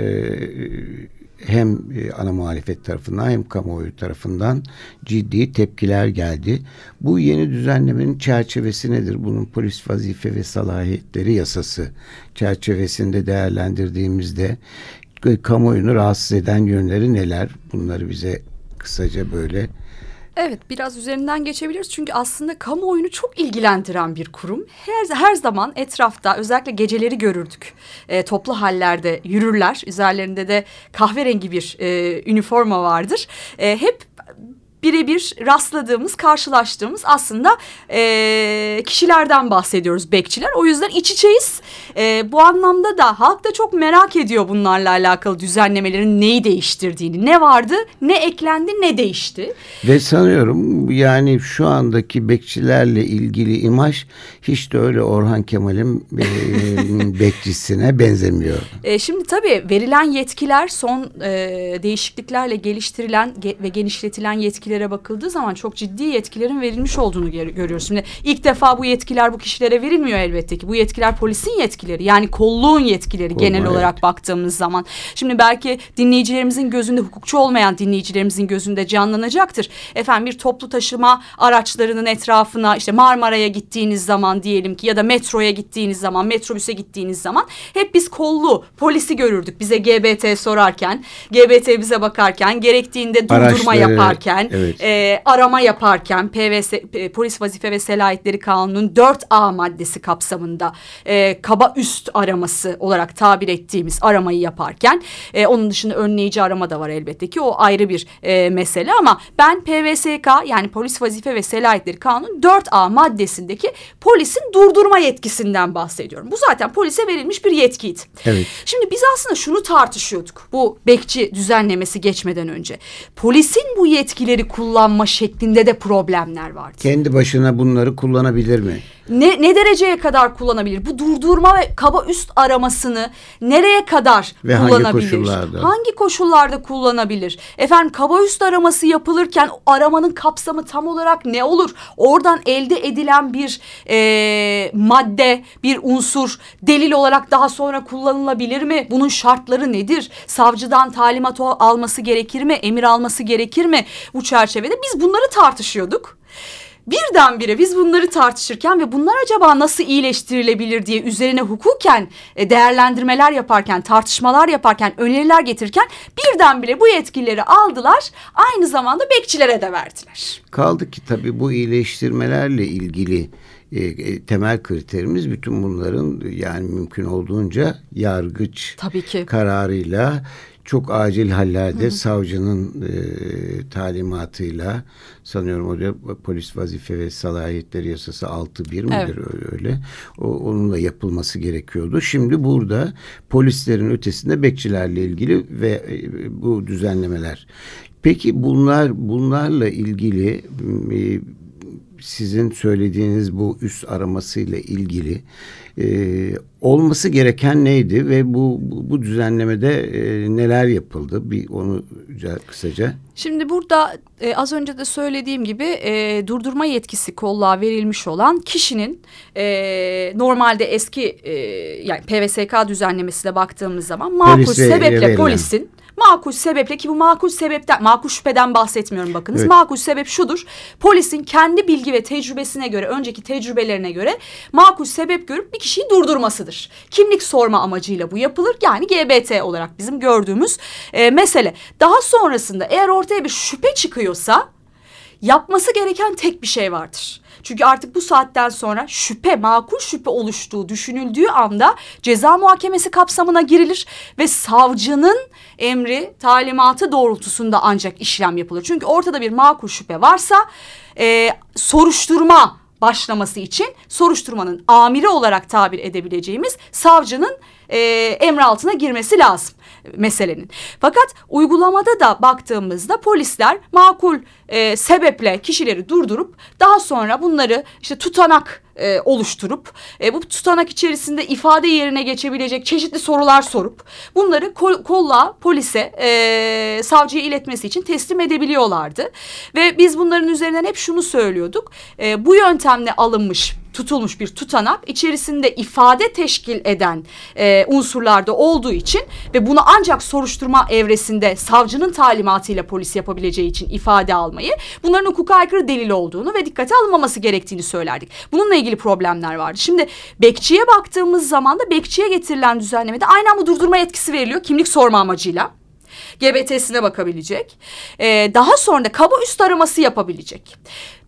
hem e, ana muhalefet tarafından hem kamuoyu tarafından ciddi tepkiler geldi. Bu yeni düzenlemenin çerçevesi nedir? Bunun polis vazife ve salahiyetleri yasası çerçevesinde değerlendirdiğimizde e, kamuoyunu rahatsız eden yönleri neler? Bunları bize kısaca böyle Evet biraz üzerinden geçebiliriz çünkü aslında kamuoyunu çok ilgilendiren bir kurum. Her, her zaman etrafta özellikle geceleri görürdük. E, toplu hallerde yürürler. Üzerlerinde de kahverengi bir e, üniforma vardır. E, hep birebir rastladığımız, karşılaştığımız aslında e, kişilerden bahsediyoruz bekçiler. O yüzden iç içeyiz. E, bu anlamda da halk da çok merak ediyor bunlarla alakalı düzenlemelerin neyi değiştirdiğini. Ne vardı, ne eklendi, ne değişti. Ve sanıyorum yani şu andaki bekçilerle ilgili imaj hiç de öyle Orhan Kemal'in e, bekçisine benzemiyor. E, şimdi tabii verilen yetkiler son e, değişikliklerle geliştirilen ge ve genişletilen yetkiler yetkilere bakıldığı zaman çok ciddi yetkilerin verilmiş olduğunu görüyoruz. Şimdi ilk defa bu yetkiler bu kişilere verilmiyor elbette ki. Bu yetkiler polisin yetkileri yani kolluğun yetkileri Kolma, genel olarak evet. baktığımız zaman. Şimdi belki dinleyicilerimizin gözünde hukukçu olmayan dinleyicilerimizin gözünde canlanacaktır. Efendim bir toplu taşıma araçlarının etrafına işte Marmara'ya gittiğiniz zaman diyelim ki ya da metroya gittiğiniz zaman metrobüse gittiğiniz zaman hep biz kollu polisi görürdük bize GBT sorarken GBT bize bakarken gerektiğinde durdurma Araçları, yaparken evet. e, arama yaparken PVS e, polis vazife ve selahiyetleri kanunun 4A maddesi kapsamında e, kaba üst araması olarak tabir ettiğimiz aramayı yaparken e, onun dışında önleyici arama da var elbette ki o ayrı bir e, mesele ama ben PVSK yani polis vazife ve selahiyetleri kanunun 4A maddesindeki polisin durdurma yetkisinden bahsediyorum. Bu zaten polise verilmiş bir yetkiydi. Evet. Şimdi biz aslında şunu tartışıyorduk bu bekçi düzenlemesi geçmeden önce. Polisin bu yetkileri kullanma şeklinde de problemler vardı. Kendi başına bunları kullanabilir mi? ne, ne dereceye kadar kullanabilir? Bu durdurma ve kaba üst aramasını nereye kadar ve kullanabilir? Hangi koşullarda? Hangi koşullarda kullanabilir? Efendim kaba üst araması yapılırken aramanın kapsamı tam olarak ne olur? Oradan elde edilen bir e, madde, bir unsur delil olarak daha sonra kullanılabilir mi? Bunun şartları nedir? Savcıdan talimat alması gerekir mi? Emir alması gerekir mi? Bu çerçevede biz bunları tartışıyorduk birdenbire biz bunları tartışırken ve bunlar acaba nasıl iyileştirilebilir diye üzerine hukuken e, değerlendirmeler yaparken, tartışmalar yaparken, öneriler getirirken birdenbire bu yetkileri aldılar. Aynı zamanda bekçilere de verdiler. Kaldı ki tabii bu iyileştirmelerle ilgili e, e, temel kriterimiz bütün bunların yani mümkün olduğunca yargıç Tabii ki. kararıyla çok acil hallerde hı hı. savcının e, talimatıyla sanıyorum o da polis vazife ve salahiyetleri yasası 6.1 midir evet. öyle o, onunla yapılması gerekiyordu. Şimdi burada polislerin ötesinde bekçilerle ilgili ve e, bu düzenlemeler. Peki bunlar bunlarla ilgili e, sizin söylediğiniz bu üst aramasıyla ilgili e, olması gereken neydi ve bu bu, bu düzenlemede e, neler yapıldı? Bir onu kısaca. Şimdi burada e, az önce de söylediğim gibi e, durdurma yetkisi kolluğa verilmiş olan kişinin e, normalde eski e, yani PVSK düzenlemesine baktığımız zaman makul sebeple verilen. polisin Makul sebeple ki bu makul sebepten, makul şüpheden bahsetmiyorum bakınız. Evet. Makul sebep şudur. Polisin kendi bilgi ve tecrübesine göre, önceki tecrübelerine göre makul sebep görüp bir kişiyi durdurmasıdır. Kimlik sorma amacıyla bu yapılır. Yani GBT olarak bizim gördüğümüz e, mesele. Daha sonrasında eğer ortaya bir şüphe çıkıyorsa yapması gereken tek bir şey vardır. Çünkü artık bu saatten sonra şüphe, makul şüphe oluştuğu düşünüldüğü anda ceza muhakemesi kapsamına girilir ve savcının emri, talimatı doğrultusunda ancak işlem yapılır. Çünkü ortada bir makul şüphe varsa e, soruşturma başlaması için soruşturmanın amiri olarak tabir edebileceğimiz savcının e, emri altına girmesi lazım meselenin. Fakat uygulamada da baktığımızda polisler makul e, sebeple kişileri durdurup daha sonra bunları işte tutanak e, oluşturup e, bu tutanak içerisinde ifade yerine geçebilecek çeşitli sorular sorup bunları kol, kolla polise e, savcıya iletmesi için teslim edebiliyorlardı. Ve biz bunların üzerinden hep şunu söylüyorduk. E, bu yöntemle alınmış tutulmuş bir tutanak içerisinde ifade teşkil eden e, unsurlarda olduğu için ve bunu ancak soruşturma evresinde savcının talimatıyla polis yapabileceği için ifade almayı bunların hukuka aykırı delil olduğunu ve dikkate alınmaması gerektiğini söylerdik. Bununla ilgili problemler vardı. Şimdi bekçiye baktığımız zaman da bekçiye getirilen düzenlemede aynen bu durdurma yetkisi veriliyor kimlik sorma amacıyla. GBT'sine bakabilecek. Ee, daha sonra da kaba üst araması yapabilecek.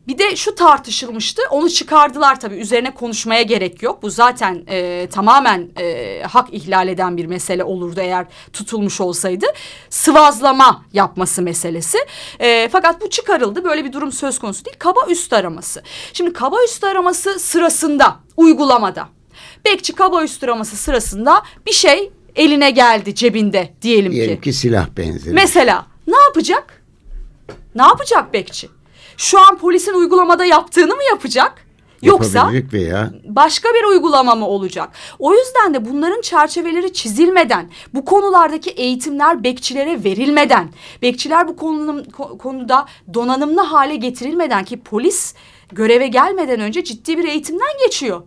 Bir de şu tartışılmıştı. Onu çıkardılar tabii. Üzerine konuşmaya gerek yok. Bu zaten e, tamamen e, hak ihlal eden bir mesele olurdu eğer tutulmuş olsaydı. Sıvazlama yapması meselesi. E, fakat bu çıkarıldı. Böyle bir durum söz konusu değil. Kaba üst araması. Şimdi kaba üst araması sırasında, uygulamada. Bekçi kaba üst araması sırasında bir şey eline geldi cebinde diyelim, diyelim ki. ki silah benzeri. Mesela ne yapacak? Ne yapacak bekçi? Şu an polisin uygulamada yaptığını mı yapacak? Yoksa veya başka bir uygulama mı olacak? O yüzden de bunların çerçeveleri çizilmeden, bu konulardaki eğitimler bekçilere verilmeden, bekçiler bu konunun, ko- konuda donanımlı hale getirilmeden ki polis göreve gelmeden önce ciddi bir eğitimden geçiyor.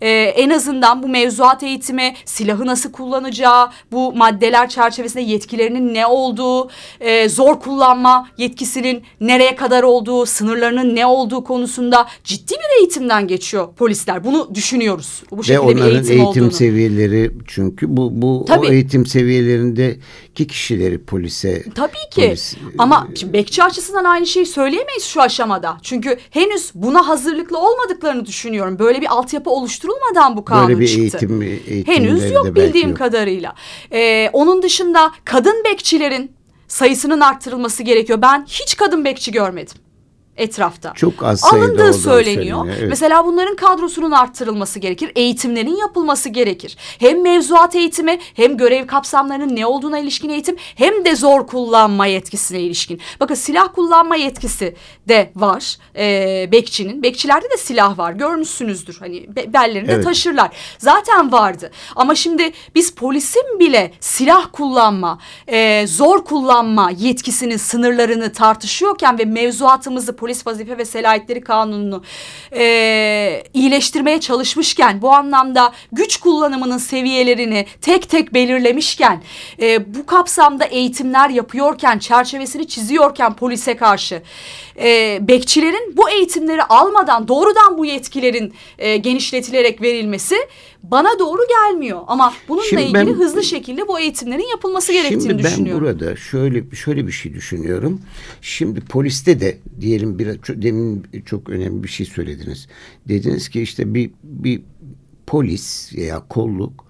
Ee, en azından bu mevzuat eğitimi, silahı nasıl kullanacağı, bu maddeler çerçevesinde yetkilerinin ne olduğu, e, zor kullanma yetkisinin nereye kadar olduğu, sınırlarının ne olduğu konusunda ciddi bir eğitimden geçiyor polisler. Bunu düşünüyoruz. Bu ve şekilde bir onların eğitim, eğitim, olduğunu. seviyeleri çünkü bu bu o Tabii. eğitim seviyelerindeki kişileri polise Tabii ki. polis, Ama şimdi bekçi açısından aynı şeyi söyleyemeyiz şu aşamada. Çünkü henüz buna hazırlıklı olmadıklarını düşünüyorum. Böyle bir altyapı oluşturulmadan bu kanun böyle bir çıktı. eğitim eğitimleri Henüz yok bildiğim yok. kadarıyla. Ee, onun dışında kadın bekçilerin sayısının arttırılması gerekiyor. Ben hiç kadın bekçi görmedim etrafta. Çok az sayıda Alındığı söyleniyor. söyleniyor, evet. Mesela bunların kadrosunun arttırılması gerekir. Eğitimlerin yapılması gerekir. Hem mevzuat eğitimi hem görev kapsamlarının ne olduğuna ilişkin eğitim hem de zor kullanma yetkisine ilişkin. Bakın silah kullanma yetkisi de var ee, bekçinin. Bekçilerde de silah var. Görmüşsünüzdür. Hani be- bellerinde Evet. taşırlar. Zaten vardı. Ama şimdi biz polisin bile silah kullanma, e, zor kullanma yetkisinin sınırlarını tartışıyorken ve mevzuatımızı polis vazife ve selahiyetleri kanununu e, iyileştirmeye çalışmışken bu anlamda güç kullanımının seviyelerini tek tek belirlemişken e, bu kapsamda eğitimler yapıyorken çerçevesini çiziyorken polise karşı e, bekçilerin bu eğitimleri almadan doğrudan bu yetkilerin e, genişletilerek verilmesi bana doğru gelmiyor. Ama bununla Şimdi ilgili ben- hızlı şekilde bu eğitimlerin yapılması gerektiğini Şimdi ben düşünüyorum. burada şöyle şöyle bir şey düşünüyorum. Şimdi poliste de diyelim bir çok- demin çok önemli bir şey söylediniz. Dediniz ki işte bir bir polis veya kolluk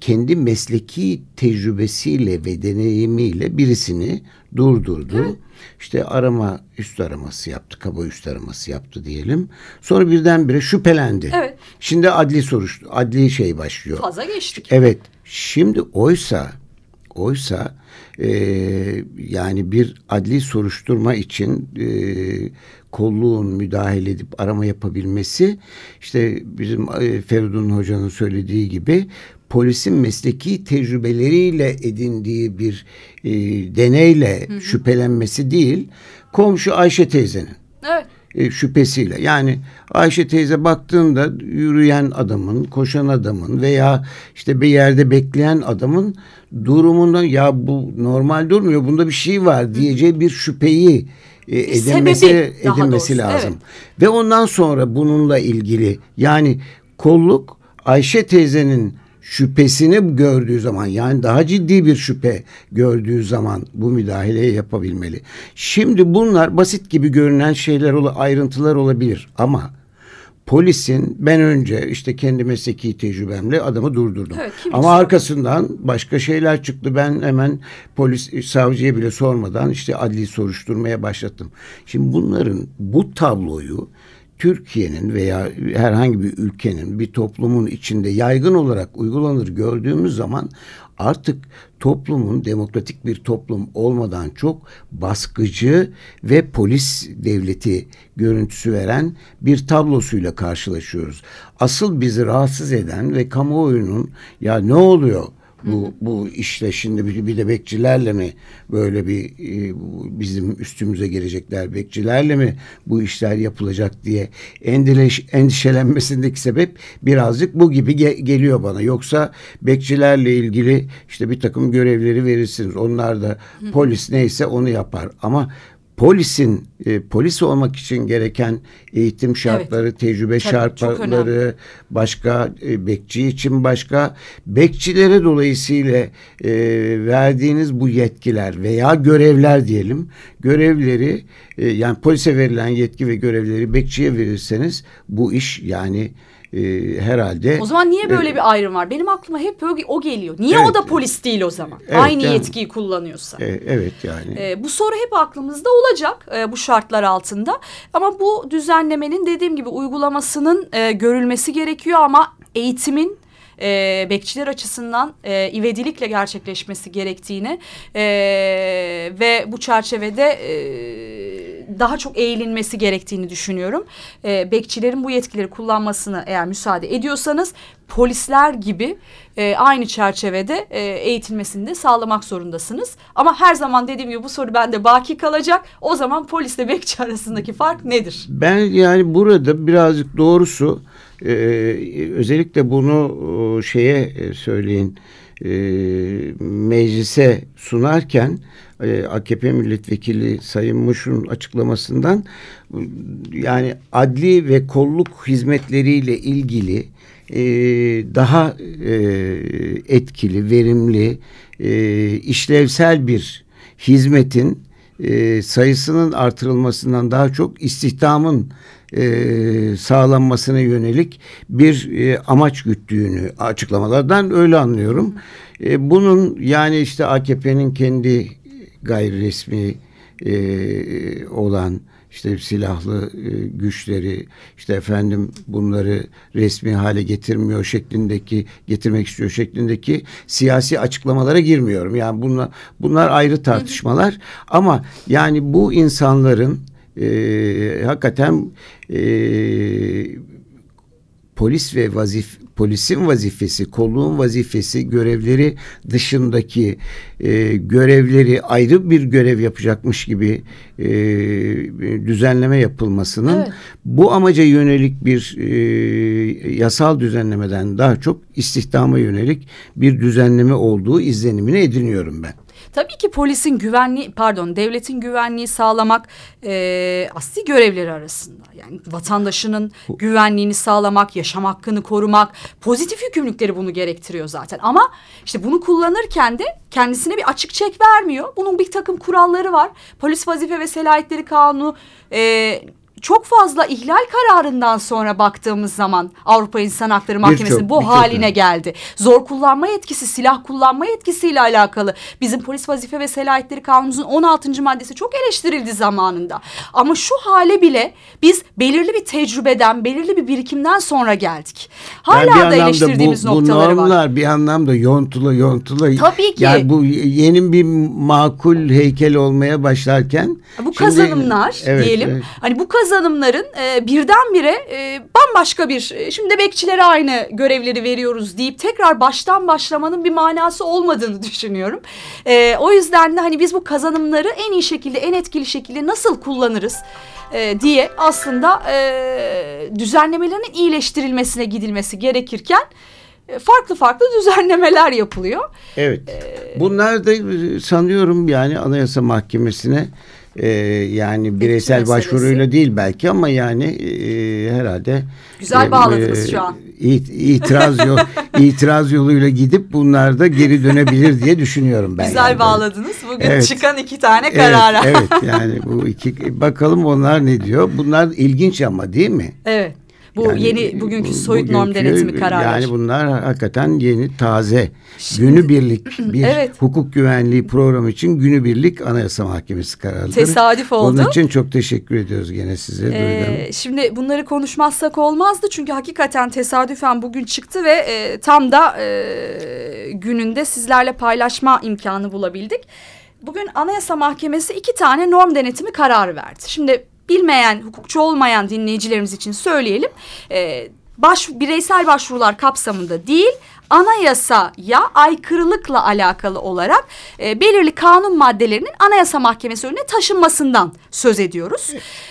kendi mesleki tecrübesiyle ve deneyimiyle birisini durdurdu. İşte arama üst araması yaptı, kaba üst araması yaptı diyelim. Sonra birdenbire şüphelendi. Evet. Şimdi adli soruş, adli şey başlıyor. Fazla geçtik. Evet. Şimdi oysa oysa e, yani bir adli soruşturma için e, kolluğun müdahale edip arama yapabilmesi işte bizim e, Feridun Hoca'nın söylediği gibi polisin mesleki tecrübeleriyle edindiği bir e, deneyle şüphelenmesi değil komşu Ayşe teyzenin Evet. e, şüphesiyle. Yani Ayşe teyze baktığında yürüyen adamın, koşan adamın veya işte bir yerde bekleyen adamın durumundan ya bu normal durmuyor bunda bir şey var diyeceği bir şüpheyi e, edinmesi, sebebi daha edinmesi doğrusu, lazım. evet. Ve ondan sonra bununla ilgili yani kolluk Ayşe teyzenin şüphesini gördüğü zaman yani daha ciddi bir şüphe gördüğü zaman bu müdahaleyi yapabilmeli. Şimdi bunlar basit gibi görünen şeyler ola, ayrıntılar olabilir ama polisin ben önce işte kendi mesleki tecrübemle adamı durdurdum. Evet, ama arkasından başka şeyler çıktı. Ben hemen polis savcıya bile sormadan işte adli soruşturmaya başlattım. Şimdi bunların bu tabloyu Türkiye'nin veya herhangi bir ülkenin bir toplumun içinde yaygın olarak uygulanır gördüğümüz zaman artık toplumun demokratik bir toplum olmadan çok baskıcı ve polis devleti görüntüsü veren bir tablosuyla karşılaşıyoruz. Asıl bizi rahatsız eden ve kamuoyunun ya ne oluyor bu bu işle şimdi bir, bir de bekçilerle mi böyle bir e, bizim üstümüze gelecekler bekçilerle mi bu işler yapılacak diye endeleş, endişelenmesindeki sebep birazcık bu gibi ge- geliyor bana. Yoksa bekçilerle ilgili işte bir takım görevleri verirsiniz. Onlar da polis neyse onu yapar. Ama polisin e, polis olmak için gereken eğitim şartları, tecrübe Tabii, şartları, başka e, bekçi için başka. Bekçilere dolayısıyla e, verdiğiniz bu yetkiler veya görevler diyelim görevleri e, yani polise verilen yetki ve görevleri bekçiye verirseniz bu iş yani e, herhalde O zaman niye böyle bir ayrım var? Benim aklıma hep öyle- o geliyor. Niye Evet. o da polis değil o zaman? Evet, Aynı yani- yetkiyi kullanıyorsa. e, evet yani E, bu soru hep aklımızda olacak e, bu şartlar altında. Ama bu düzenlemenin dediğim gibi uygulamasının e, görülmesi gerekiyor ama eğitimin e, bekçiler açısından e, ivedilikle gerçekleşmesi gerektiğini e, ve bu çerçevede e, daha çok eğilinmesi gerektiğini düşünüyorum. E, bekçilerin bu yetkileri kullanmasını eğer müsaade ediyorsanız polisler gibi e, aynı çerçevede e, eğitilmesini de sağlamak zorundasınız. Ama her zaman dediğim gibi bu soru bende baki kalacak. O zaman polisle bekçi arasındaki fark nedir? Ben yani burada birazcık doğrusu e, özellikle bunu e, şeye e, söyleyin e, meclise sunarken e, AKP milletvekili Sayın Muş'un açıklamasından yani adli ve kolluk hizmetleriyle ilgili e, daha etkili, verimli, işlevsel bir hizmetin sayısının artırılmasından daha çok istihdamın e, sağlanmasına yönelik bir e, amaç güttüğünü açıklamalardan öyle anlıyorum. E, bunun yani işte AKP'nin kendi gayri resmi e, olan işte silahlı e, güçleri işte efendim bunları resmi hale getirmiyor şeklindeki getirmek istiyor şeklindeki siyasi açıklamalara girmiyorum. Yani bunlar bunlar ayrı tartışmalar ama yani bu insanların e, hakikaten e, polis ve vazif polisin vazifesi, kolluğun vazifesi, görevleri dışındaki e, görevleri ayrı bir görev yapacakmış gibi e, düzenleme yapılmasının evet. bu amaca yönelik bir e, yasal düzenlemeden daha çok istihdama yönelik bir düzenleme olduğu izlenimini ediniyorum ben. Tabii ki polisin güvenliği pardon devletin güvenliği sağlamak e, asli görevleri arasında. Yani vatandaşının güvenliğini sağlamak, yaşam hakkını korumak, pozitif yükümlülükleri bunu gerektiriyor zaten. Ama işte bunu kullanırken de kendisine bir açık çek vermiyor. Bunun bir takım kuralları var. Polis vazife ve selahiyetleri kanunu e, çok fazla ihlal kararından sonra baktığımız zaman Avrupa İnsan Hakları Mahkemesi bu haline çok. geldi. Zor kullanma yetkisi, silah kullanma yetkisiyle alakalı. Bizim polis vazife ve selahiyetleri kanunumuzun 16. maddesi çok eleştirildi zamanında. Ama şu hale bile biz belirli bir tecrübeden, belirli bir birikimden sonra geldik. Hala yani da eleştirdiğimiz bu, noktaları bu normlar var. bir anlamda yontula yontula. Tabii ki. Yani bu yeni bir makul heykel olmaya başlarken. Bu şimdi, kazanımlar evet, diyelim. Evet. Hani bu kazanımlar kazanımların e, birdenbire e, bambaşka bir e, şimdi bekçilere aynı görevleri veriyoruz deyip tekrar baştan başlamanın bir manası olmadığını düşünüyorum. E, o yüzden de hani biz bu kazanımları en iyi şekilde en etkili şekilde nasıl kullanırız e, diye aslında e, düzenlemelerin iyileştirilmesine gidilmesi gerekirken e, farklı farklı düzenlemeler yapılıyor. Evet. Ee, Bunlar da sanıyorum yani Anayasa Mahkemesi'ne e, yani bireysel Bekçi başvuruyla meselesi. değil belki ama yani e, herhalde güzel e, bağladınız şu an. İt, itiraz yol itiraz yoluyla gidip bunlar da geri dönebilir diye düşünüyorum ben. Güzel yani. bağladınız. Bugün evet. çıkan iki tane karara. Evet, evet yani bu iki bakalım onlar ne diyor. Bunlar ilginç ama değil mi? Evet. Bu yani, yeni bugünkü soyut bugünkü, norm denetimi kararı. Yani bunlar hakikaten yeni taze Şimdi, günübirlik bir evet. hukuk güvenliği programı için günübirlik Anayasa Mahkemesi kararları. Tesadüf oldu. Onun için çok teşekkür ediyoruz gene size. Ee, şimdi bunları konuşmazsak olmazdı çünkü hakikaten tesadüfen bugün çıktı ve e, tam da e, gününde sizlerle paylaşma imkanı bulabildik. Bugün Anayasa Mahkemesi iki tane norm denetimi kararı verdi. Şimdi bilmeyen, hukukçu olmayan dinleyicilerimiz için söyleyelim. E, baş, bireysel başvurular kapsamında değil anayasaya aykırılıkla alakalı olarak e, belirli kanun maddelerinin anayasa mahkemesi önüne taşınmasından söz ediyoruz.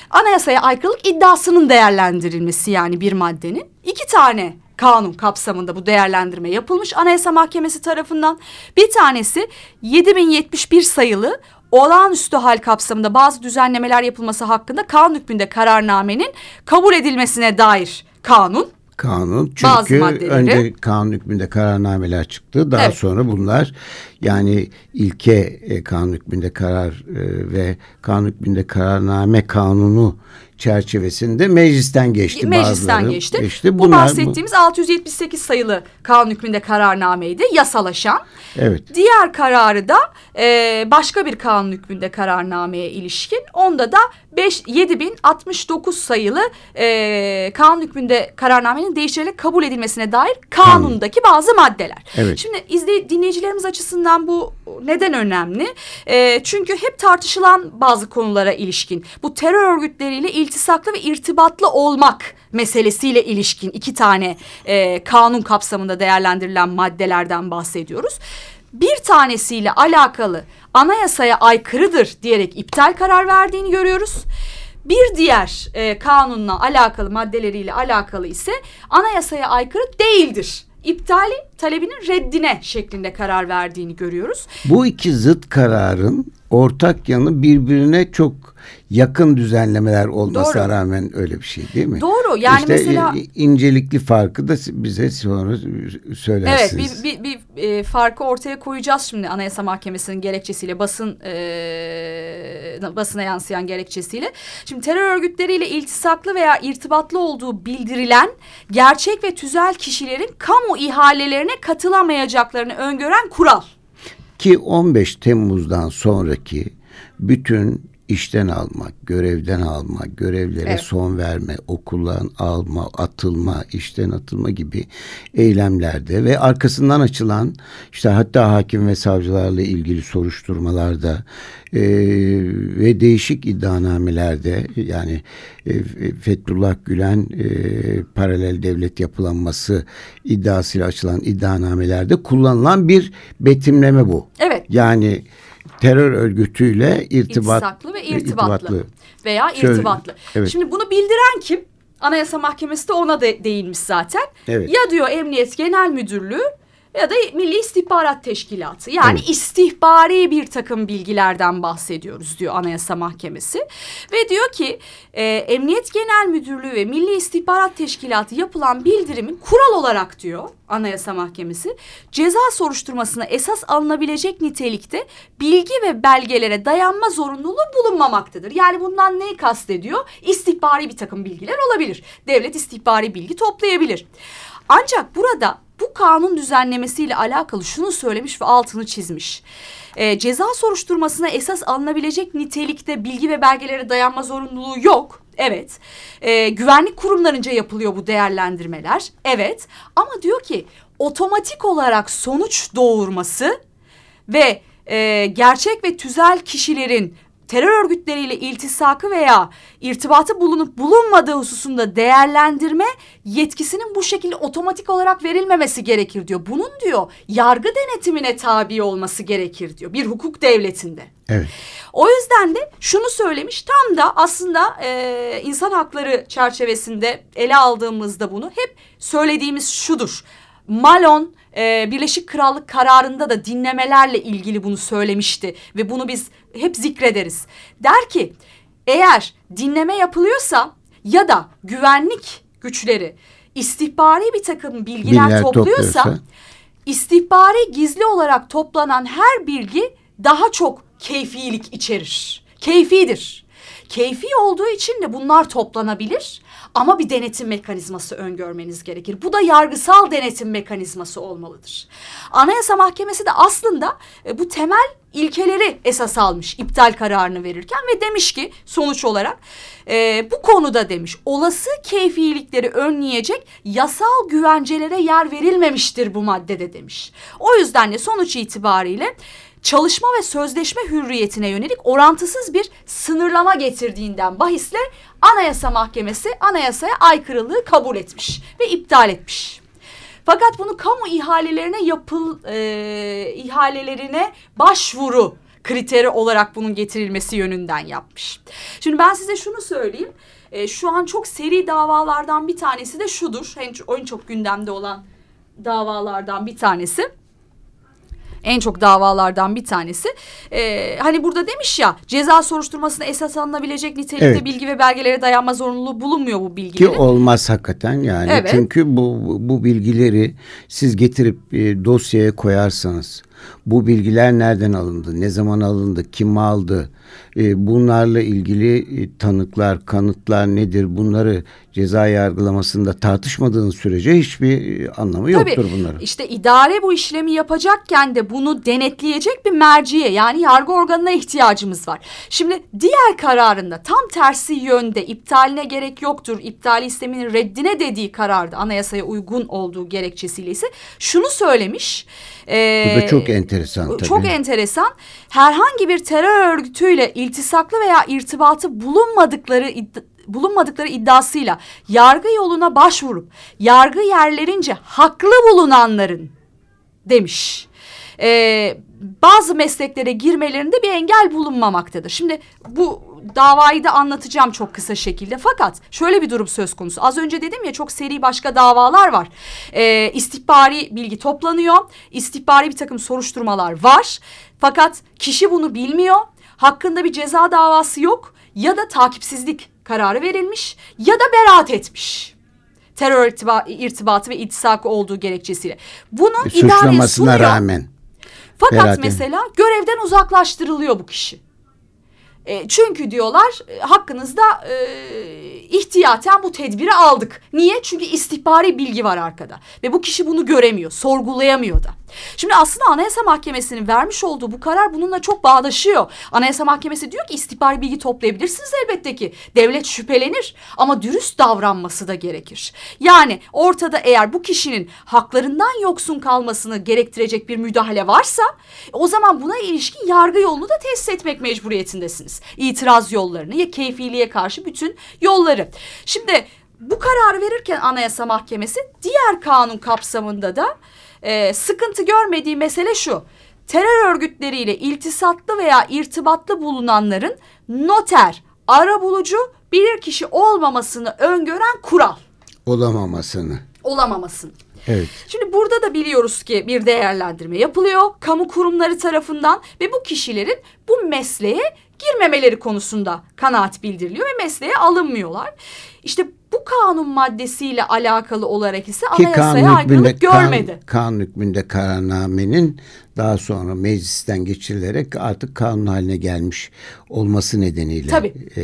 Anayasaya aykırılık iddiasının değerlendirilmesi yani bir maddenin iki tane kanun kapsamında bu değerlendirme yapılmış Anayasa Mahkemesi tarafından. Bir tanesi 7071 sayılı olağanüstü hal kapsamında bazı düzenlemeler yapılması hakkında kanun hükmünde kararnamenin kabul edilmesine dair kanun. Kanun çünkü önce kanun hükmünde kararnameler çıktı. Daha evet. sonra bunlar yani ilke e, kanun hükmünde karar e, ve kanun hükmünde kararname kanunu çerçevesinde meclisten geçti Meclisten bazıları. geçti. geçti. Bu Bunlar- bahsettiğimiz 678 sayılı kanun hükmünde kararnameydi. Yasalaşan. Evet. Diğer kararı da e, başka bir kanun hükmünde kararnameye ilişkin. Onda da 5, 7069 sayılı e, kanun hükmünde kararnamenin değiştirilerek kabul edilmesine dair kanundaki bazı maddeler. Evet. Şimdi izley dinleyicilerimiz açısından bu neden önemli? E, çünkü hep tartışılan bazı konulara ilişkin. Bu terör örgütleriyle iltisaklı ve irtibatlı olmak meselesiyle ilişkin iki tane e, kanun kapsamında değerlendirilen maddelerden bahsediyoruz. Bir tanesiyle alakalı anayasaya aykırıdır diyerek iptal karar verdiğini görüyoruz. Bir diğer e, kanunla alakalı maddeleriyle alakalı ise anayasaya aykırı değildir. İptali talebinin reddine şeklinde karar verdiğini görüyoruz. Bu iki zıt kararın ortak yanı birbirine çok yakın düzenlemeler olmasına Doğru. rağmen öyle bir şey değil mi? Doğru, yani İşte mesela- e, incelikli farkı da bize sonra Evet söylersiniz. bir, bir, bir e, farkı ortaya koyacağız şimdi Anayasa Mahkemesi'nin gerekçesiyle basın e, basına yansıyan gerekçesiyle. Şimdi terör örgütleriyle iltisaklı veya irtibatlı olduğu bildirilen gerçek ve tüzel kişilerin kamu ihalelerine katılamayacaklarını öngören kural. Ki 15 Temmuz'dan sonraki bütün işten alma, görevden alma, görevlere Evet. son verme, okuldan alma, atılma, işten atılma gibi eylemlerde ve arkasından açılan işte hatta hakim ve savcılarla ilgili soruşturmalarda e, ve değişik iddianamelerde yani e, Fethullah Gülen e, paralel devlet yapılanması iddiasıyla açılan iddianamelerde kullanılan bir betimleme bu. Evet. Yani terör örgütüyle irtibat, İltisaklı ve irtibatlı. Veya Şöyle- irtibatlı. evet. Şimdi bunu bildiren kim? Anayasa Mahkemesi de ona de değinmiş zaten. Evet. Ya diyor Emniyet Genel Müdürlüğü ya da Milli İstihbarat Teşkilatı. Yani Evet. istihbari bir takım bilgilerden bahsediyoruz diyor Anayasa Mahkemesi. Ve diyor ki e, Emniyet Genel Müdürlüğü ve Milli İstihbarat Teşkilatı yapılan bildirimin kural olarak diyor Anayasa Mahkemesi ceza soruşturmasına esas alınabilecek nitelikte bilgi ve belgelere dayanma zorunluluğu bulunmamaktadır. Yani bundan neyi kastediyor? İstihbari bir takım bilgiler olabilir. Devlet istihbari bilgi toplayabilir. Ancak burada bu kanun düzenlemesiyle alakalı şunu söylemiş ve altını çizmiş. Ee, ceza soruşturmasına esas alınabilecek nitelikte bilgi ve belgelere dayanma zorunluluğu yok. Evet. Ee, güvenlik kurumlarınca yapılıyor bu değerlendirmeler. Evet. Ama diyor ki otomatik olarak sonuç doğurması ve e, gerçek ve tüzel kişilerin terör örgütleriyle iltisakı veya irtibatı bulunup bulunmadığı hususunda değerlendirme yetkisinin bu şekilde otomatik olarak verilmemesi gerekir diyor. Bunun diyor yargı denetimine tabi olması gerekir diyor bir hukuk devletinde. Evet. O yüzden de şunu söylemiş tam da aslında e, insan hakları çerçevesinde ele aldığımızda bunu hep söylediğimiz şudur. Malon e, Birleşik Krallık kararında da dinlemelerle ilgili bunu söylemişti ve bunu biz hep zikrederiz. Der ki eğer dinleme yapılıyorsa ya da güvenlik güçleri istihbari bir takım bilgiler, Bilgiler topluyorsa topluyorsa- istihbari gizli olarak toplanan her bilgi daha çok keyfilik içerir. Keyfidir. Keyfi olduğu için de bunlar toplanabilir ama bir denetim mekanizması öngörmeniz gerekir. Bu da yargısal denetim mekanizması olmalıdır. Anayasa Mahkemesi de aslında e, bu temel ilkeleri esas almış iptal kararını verirken ve demiş ki sonuç olarak e, bu konuda demiş olası keyfilikleri önleyecek yasal güvencelere yer verilmemiştir bu maddede demiş. O yüzden de sonuç itibariyle çalışma ve sözleşme hürriyetine yönelik orantısız bir sınırlama getirdiğinden bahisle Anayasa Mahkemesi anayasaya aykırılığı kabul etmiş ve iptal etmiş. Fakat bunu kamu ihalelerine yapıl e, ihalelerine başvuru kriteri olarak bunun getirilmesi yönünden yapmış. Şimdi ben size şunu söyleyeyim. E, şu an çok seri davalardan bir tanesi de şudur. En, en çok gündemde olan davalardan bir tanesi en çok davalardan bir tanesi. Ee, hani burada demiş ya ceza soruşturmasına esas alınabilecek nitelikte Evet. bilgi ve belgelere dayanma zorunluluğu bulunmuyor bu Ki bilgilerin. olmaz hakikaten yani. Evet. Çünkü bu bu bilgileri siz getirip e, dosyaya koyarsanız bu bilgiler nereden alındı, ne zaman alındı, kim aldı, e, bunlarla ilgili e, tanıklar, kanıtlar nedir bunları ceza yargılamasında tartışmadığın sürece hiçbir e, anlamı yoktur Tabii, bunların. İşte idare bu işlemi yapacakken de bunu denetleyecek bir merciye yani yargı organına ihtiyacımız var. Şimdi diğer kararında tam tersi yönde iptaline gerek yoktur, iptali isteminin reddine dediği kararda anayasaya uygun olduğu gerekçesiyle ise şunu söylemiş. E, Bu da çok enteresan tabii. Çok enteresan. Herhangi bir terör örgütüyle iltisaklı veya irtibatı bulunmadıkları id- bulunmadıkları iddiasıyla yargı yoluna başvurup yargı yerlerince haklı bulunanların demiş. Ee, bazı mesleklere girmelerinde bir engel bulunmamaktadır. Şimdi bu davayı da anlatacağım çok kısa şekilde. Fakat şöyle bir durum söz konusu. Az önce dedim ya çok seri başka davalar var. Ee, istihbari bilgi toplanıyor. İstihbari bir takım soruşturmalar var. Fakat kişi bunu bilmiyor. Hakkında bir ceza davası yok. Ya da takipsizlik kararı verilmiş ya da beraat etmiş terör irtiba- irtibatı ve ittisakı olduğu gerekçesiyle. Bunun Suçlamasına sunuyor. rağmen. Fakat Beraat mesela görevden uzaklaştırılıyor bu kişi. E, çünkü diyorlar e, hakkınızda e, ihtiyaten bu tedbiri aldık. Niye? Çünkü istihbari bilgi var arkada. Ve bu kişi bunu göremiyor, sorgulayamıyor da. Şimdi aslında Anayasa Mahkemesi'nin vermiş olduğu bu karar bununla çok bağdaşıyor. Anayasa Mahkemesi diyor ki istihbari bilgi toplayabilirsiniz elbette ki. Devlet şüphelenir ama dürüst davranması da gerekir. Yani ortada eğer bu kişinin haklarından yoksun kalmasını gerektirecek bir müdahale varsa o zaman buna ilişkin yargı yolunu da tesis etmek mecburiyetindesiniz. İtiraz yollarını ya keyfiliğe karşı bütün yolları. Şimdi bu kararı verirken Anayasa Mahkemesi diğer kanun kapsamında da e, sıkıntı görmediği mesele şu. Terör örgütleriyle iltisatlı veya irtibatlı bulunanların noter, arabulucu, bilirkişi olmamasını öngören kural Olamamasını. olamamasını. Evet. Şimdi burada da biliyoruz ki bir değerlendirme yapılıyor kamu kurumları tarafından ve bu kişilerin bu mesleğe girmemeleri konusunda kanaat bildiriliyor ve mesleğe alınmıyorlar. İşte bu kanun maddesiyle alakalı olarak ise Ki anayasaya aykırılık görmedi. kan, kanun hükmünde kararnamenin daha sonra meclisten geçirilerek artık kanun haline gelmiş olması nedeniyle. Tabii. e,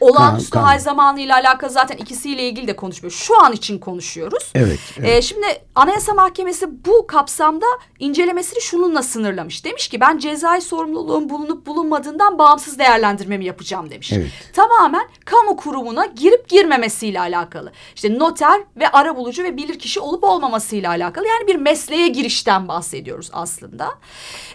Olağanüstü kan- hal zamanıyla alakalı zaten ikisiyle ilgili de konuşmuyoruz. Şu an için konuşuyoruz. Evet, evet. Ee, şimdi Anayasa Mahkemesi bu kapsamda incelemesini şununla sınırlamış. Demiş ki ben cezai sorumluluğun bulunup bulunmadığından bağımsız değerlendirmemi yapacağım demiş. Evet. Tamamen kamu kurumuna girip girmemesiyle alakalı. İşte noter ve arabulucu ve bilirkişi olup olmamasıyla alakalı. Yani bir mesleğe girişten bahsediyoruz aslında.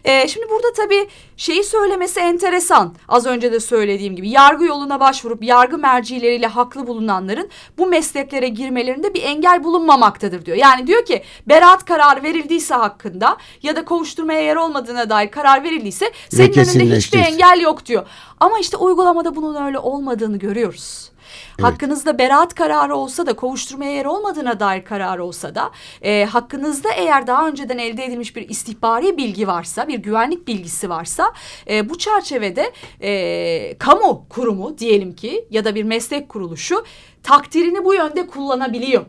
Ee, şimdi burada tabii şeyi söylemesi enteresan. Az önce de söylediğim gibi yargı yoluna başvurup yargı mercileriyle haklı bulunanların bu mesleklere girmelerinde bir engel bulunmamaktadır diyor. Yani diyor ki beraat kararı verildiyse hakkında ya da kovuşturmaya yer olmadığına dair karar verildiyse senin önünde hiçbir engel yok diyor. Ama işte uygulamada bunun öyle olmadığını görüyoruz. Hakkınızda beraat kararı olsa da kovuşturmaya yer olmadığına dair karar olsa da e, hakkınızda eğer daha önceden elde edilmiş bir istihbari bilgi varsa bir güvenlik bilgisi varsa e, bu çerçevede e, kamu kurumu diyelim ki ya da bir meslek kuruluşu takdirini bu yönde kullanabiliyor.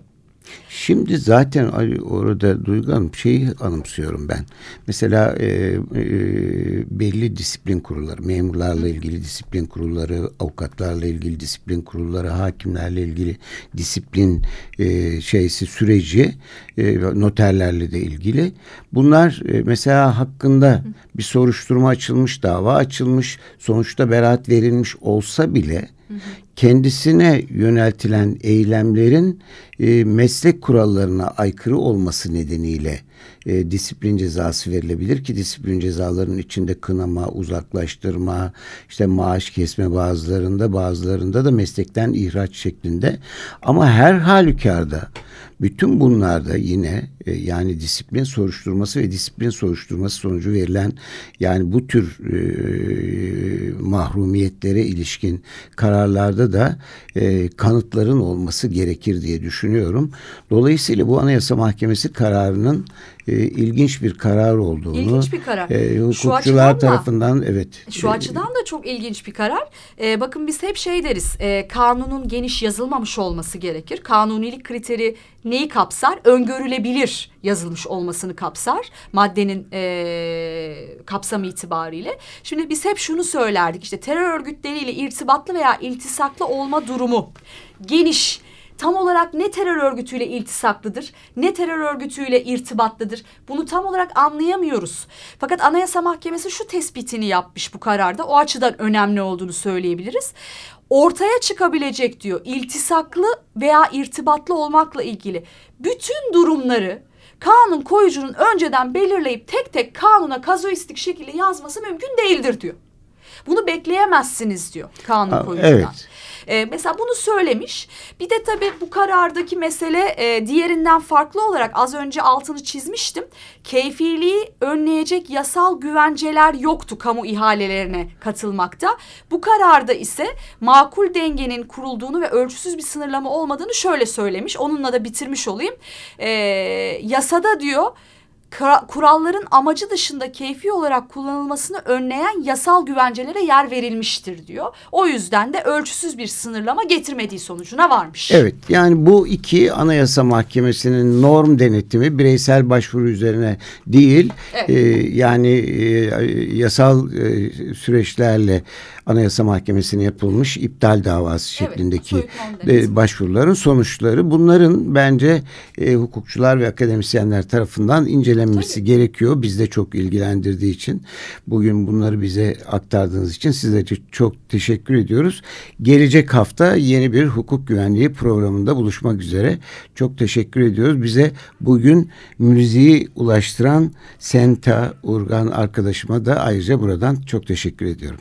Şimdi zaten orada Duygu Hanım şeyi anımsıyorum ben. Mesela e, e, belli disiplin kurulları, memurlarla ilgili disiplin kurulları, avukatlarla ilgili disiplin kurulları, hakimlerle ilgili disiplin e, şeysi süreci, e, noterlerle de ilgili. Bunlar e, mesela hakkında bir soruşturma açılmış, dava açılmış, sonuçta beraat verilmiş olsa bile kendisine yöneltilen eylemlerin e, meslek kurallarına aykırı olması nedeniyle e, disiplin cezası verilebilir ki disiplin cezalarının içinde kınama, uzaklaştırma, işte maaş kesme bazılarında bazılarında da meslekten ihraç şeklinde. Ama her halükarda bütün bunlarda yine yani disiplin soruşturması ve disiplin soruşturması sonucu verilen yani bu tür e, mahrumiyetlere ilişkin kararlarda da e, kanıtların olması gerekir diye düşünüyorum. Dolayısıyla bu Anayasa Mahkemesi kararının e, ilginç bir karar olduğunu İlginç bir karar. e, hukukçular açıdan da- tarafından evet. Şu e, açıdan da çok ilginç bir karar. Ee, bakın biz hep şey deriz, e, kanunun geniş yazılmamış olması gerekir. Kanunilik kriteri neyi kapsar? Öngörülebilir yazılmış olmasını kapsar. Maddenin e, kapsamı itibariyle. Şimdi biz hep şunu söylerdik işte terör örgütleriyle irtibatlı veya iltisaklı olma durumu geniş tam olarak ne terör örgütüyle iltisaklıdır, ne terör örgütüyle irtibatlıdır. Bunu tam olarak anlayamıyoruz. Fakat Anayasa Mahkemesi şu tespitini yapmış bu kararda. O açıdan önemli olduğunu söyleyebiliriz. Ortaya çıkabilecek diyor iltisaklı veya irtibatlı olmakla ilgili bütün durumları kanun koyucunun önceden belirleyip tek tek kanuna kazuistik şekilde yazması mümkün değildir diyor. Bunu bekleyemezsiniz diyor kanun koyucudan. Evet. E, mesela bunu söylemiş. Bir de tabii bu karardaki mesele e, diğerinden farklı olarak az önce altını çizmiştim. Keyfiliği önleyecek yasal güvenceler yoktu kamu ihalelerine katılmakta. Bu kararda ise makul dengenin kurulduğunu ve ölçüsüz bir sınırlama olmadığını şöyle söylemiş. Onunla da bitirmiş olayım. E, yasada diyor kuralların amacı dışında keyfi olarak kullanılmasını önleyen yasal güvencelere yer verilmiştir diyor. O yüzden de ölçüsüz bir sınırlama getirmediği sonucuna varmış. Evet yani bu iki anayasa mahkemesinin norm denetimi bireysel başvuru üzerine değil evet. e, yani e, yasal e, süreçlerle Anayasa Mahkemesi'ne yapılmış iptal davası şeklindeki evet, başvuruların sonuçları. Bunların bence e, hukukçular ve akademisyenler tarafından incelenmesi Tabii. gerekiyor. Biz de çok ilgilendirdiği için. Bugün bunları bize aktardığınız için size çok teşekkür ediyoruz. Gelecek hafta yeni bir hukuk güvenliği programında buluşmak üzere. Çok teşekkür ediyoruz. Bize bugün müziği ulaştıran Senta Urgan arkadaşıma da ayrıca buradan çok teşekkür ediyorum.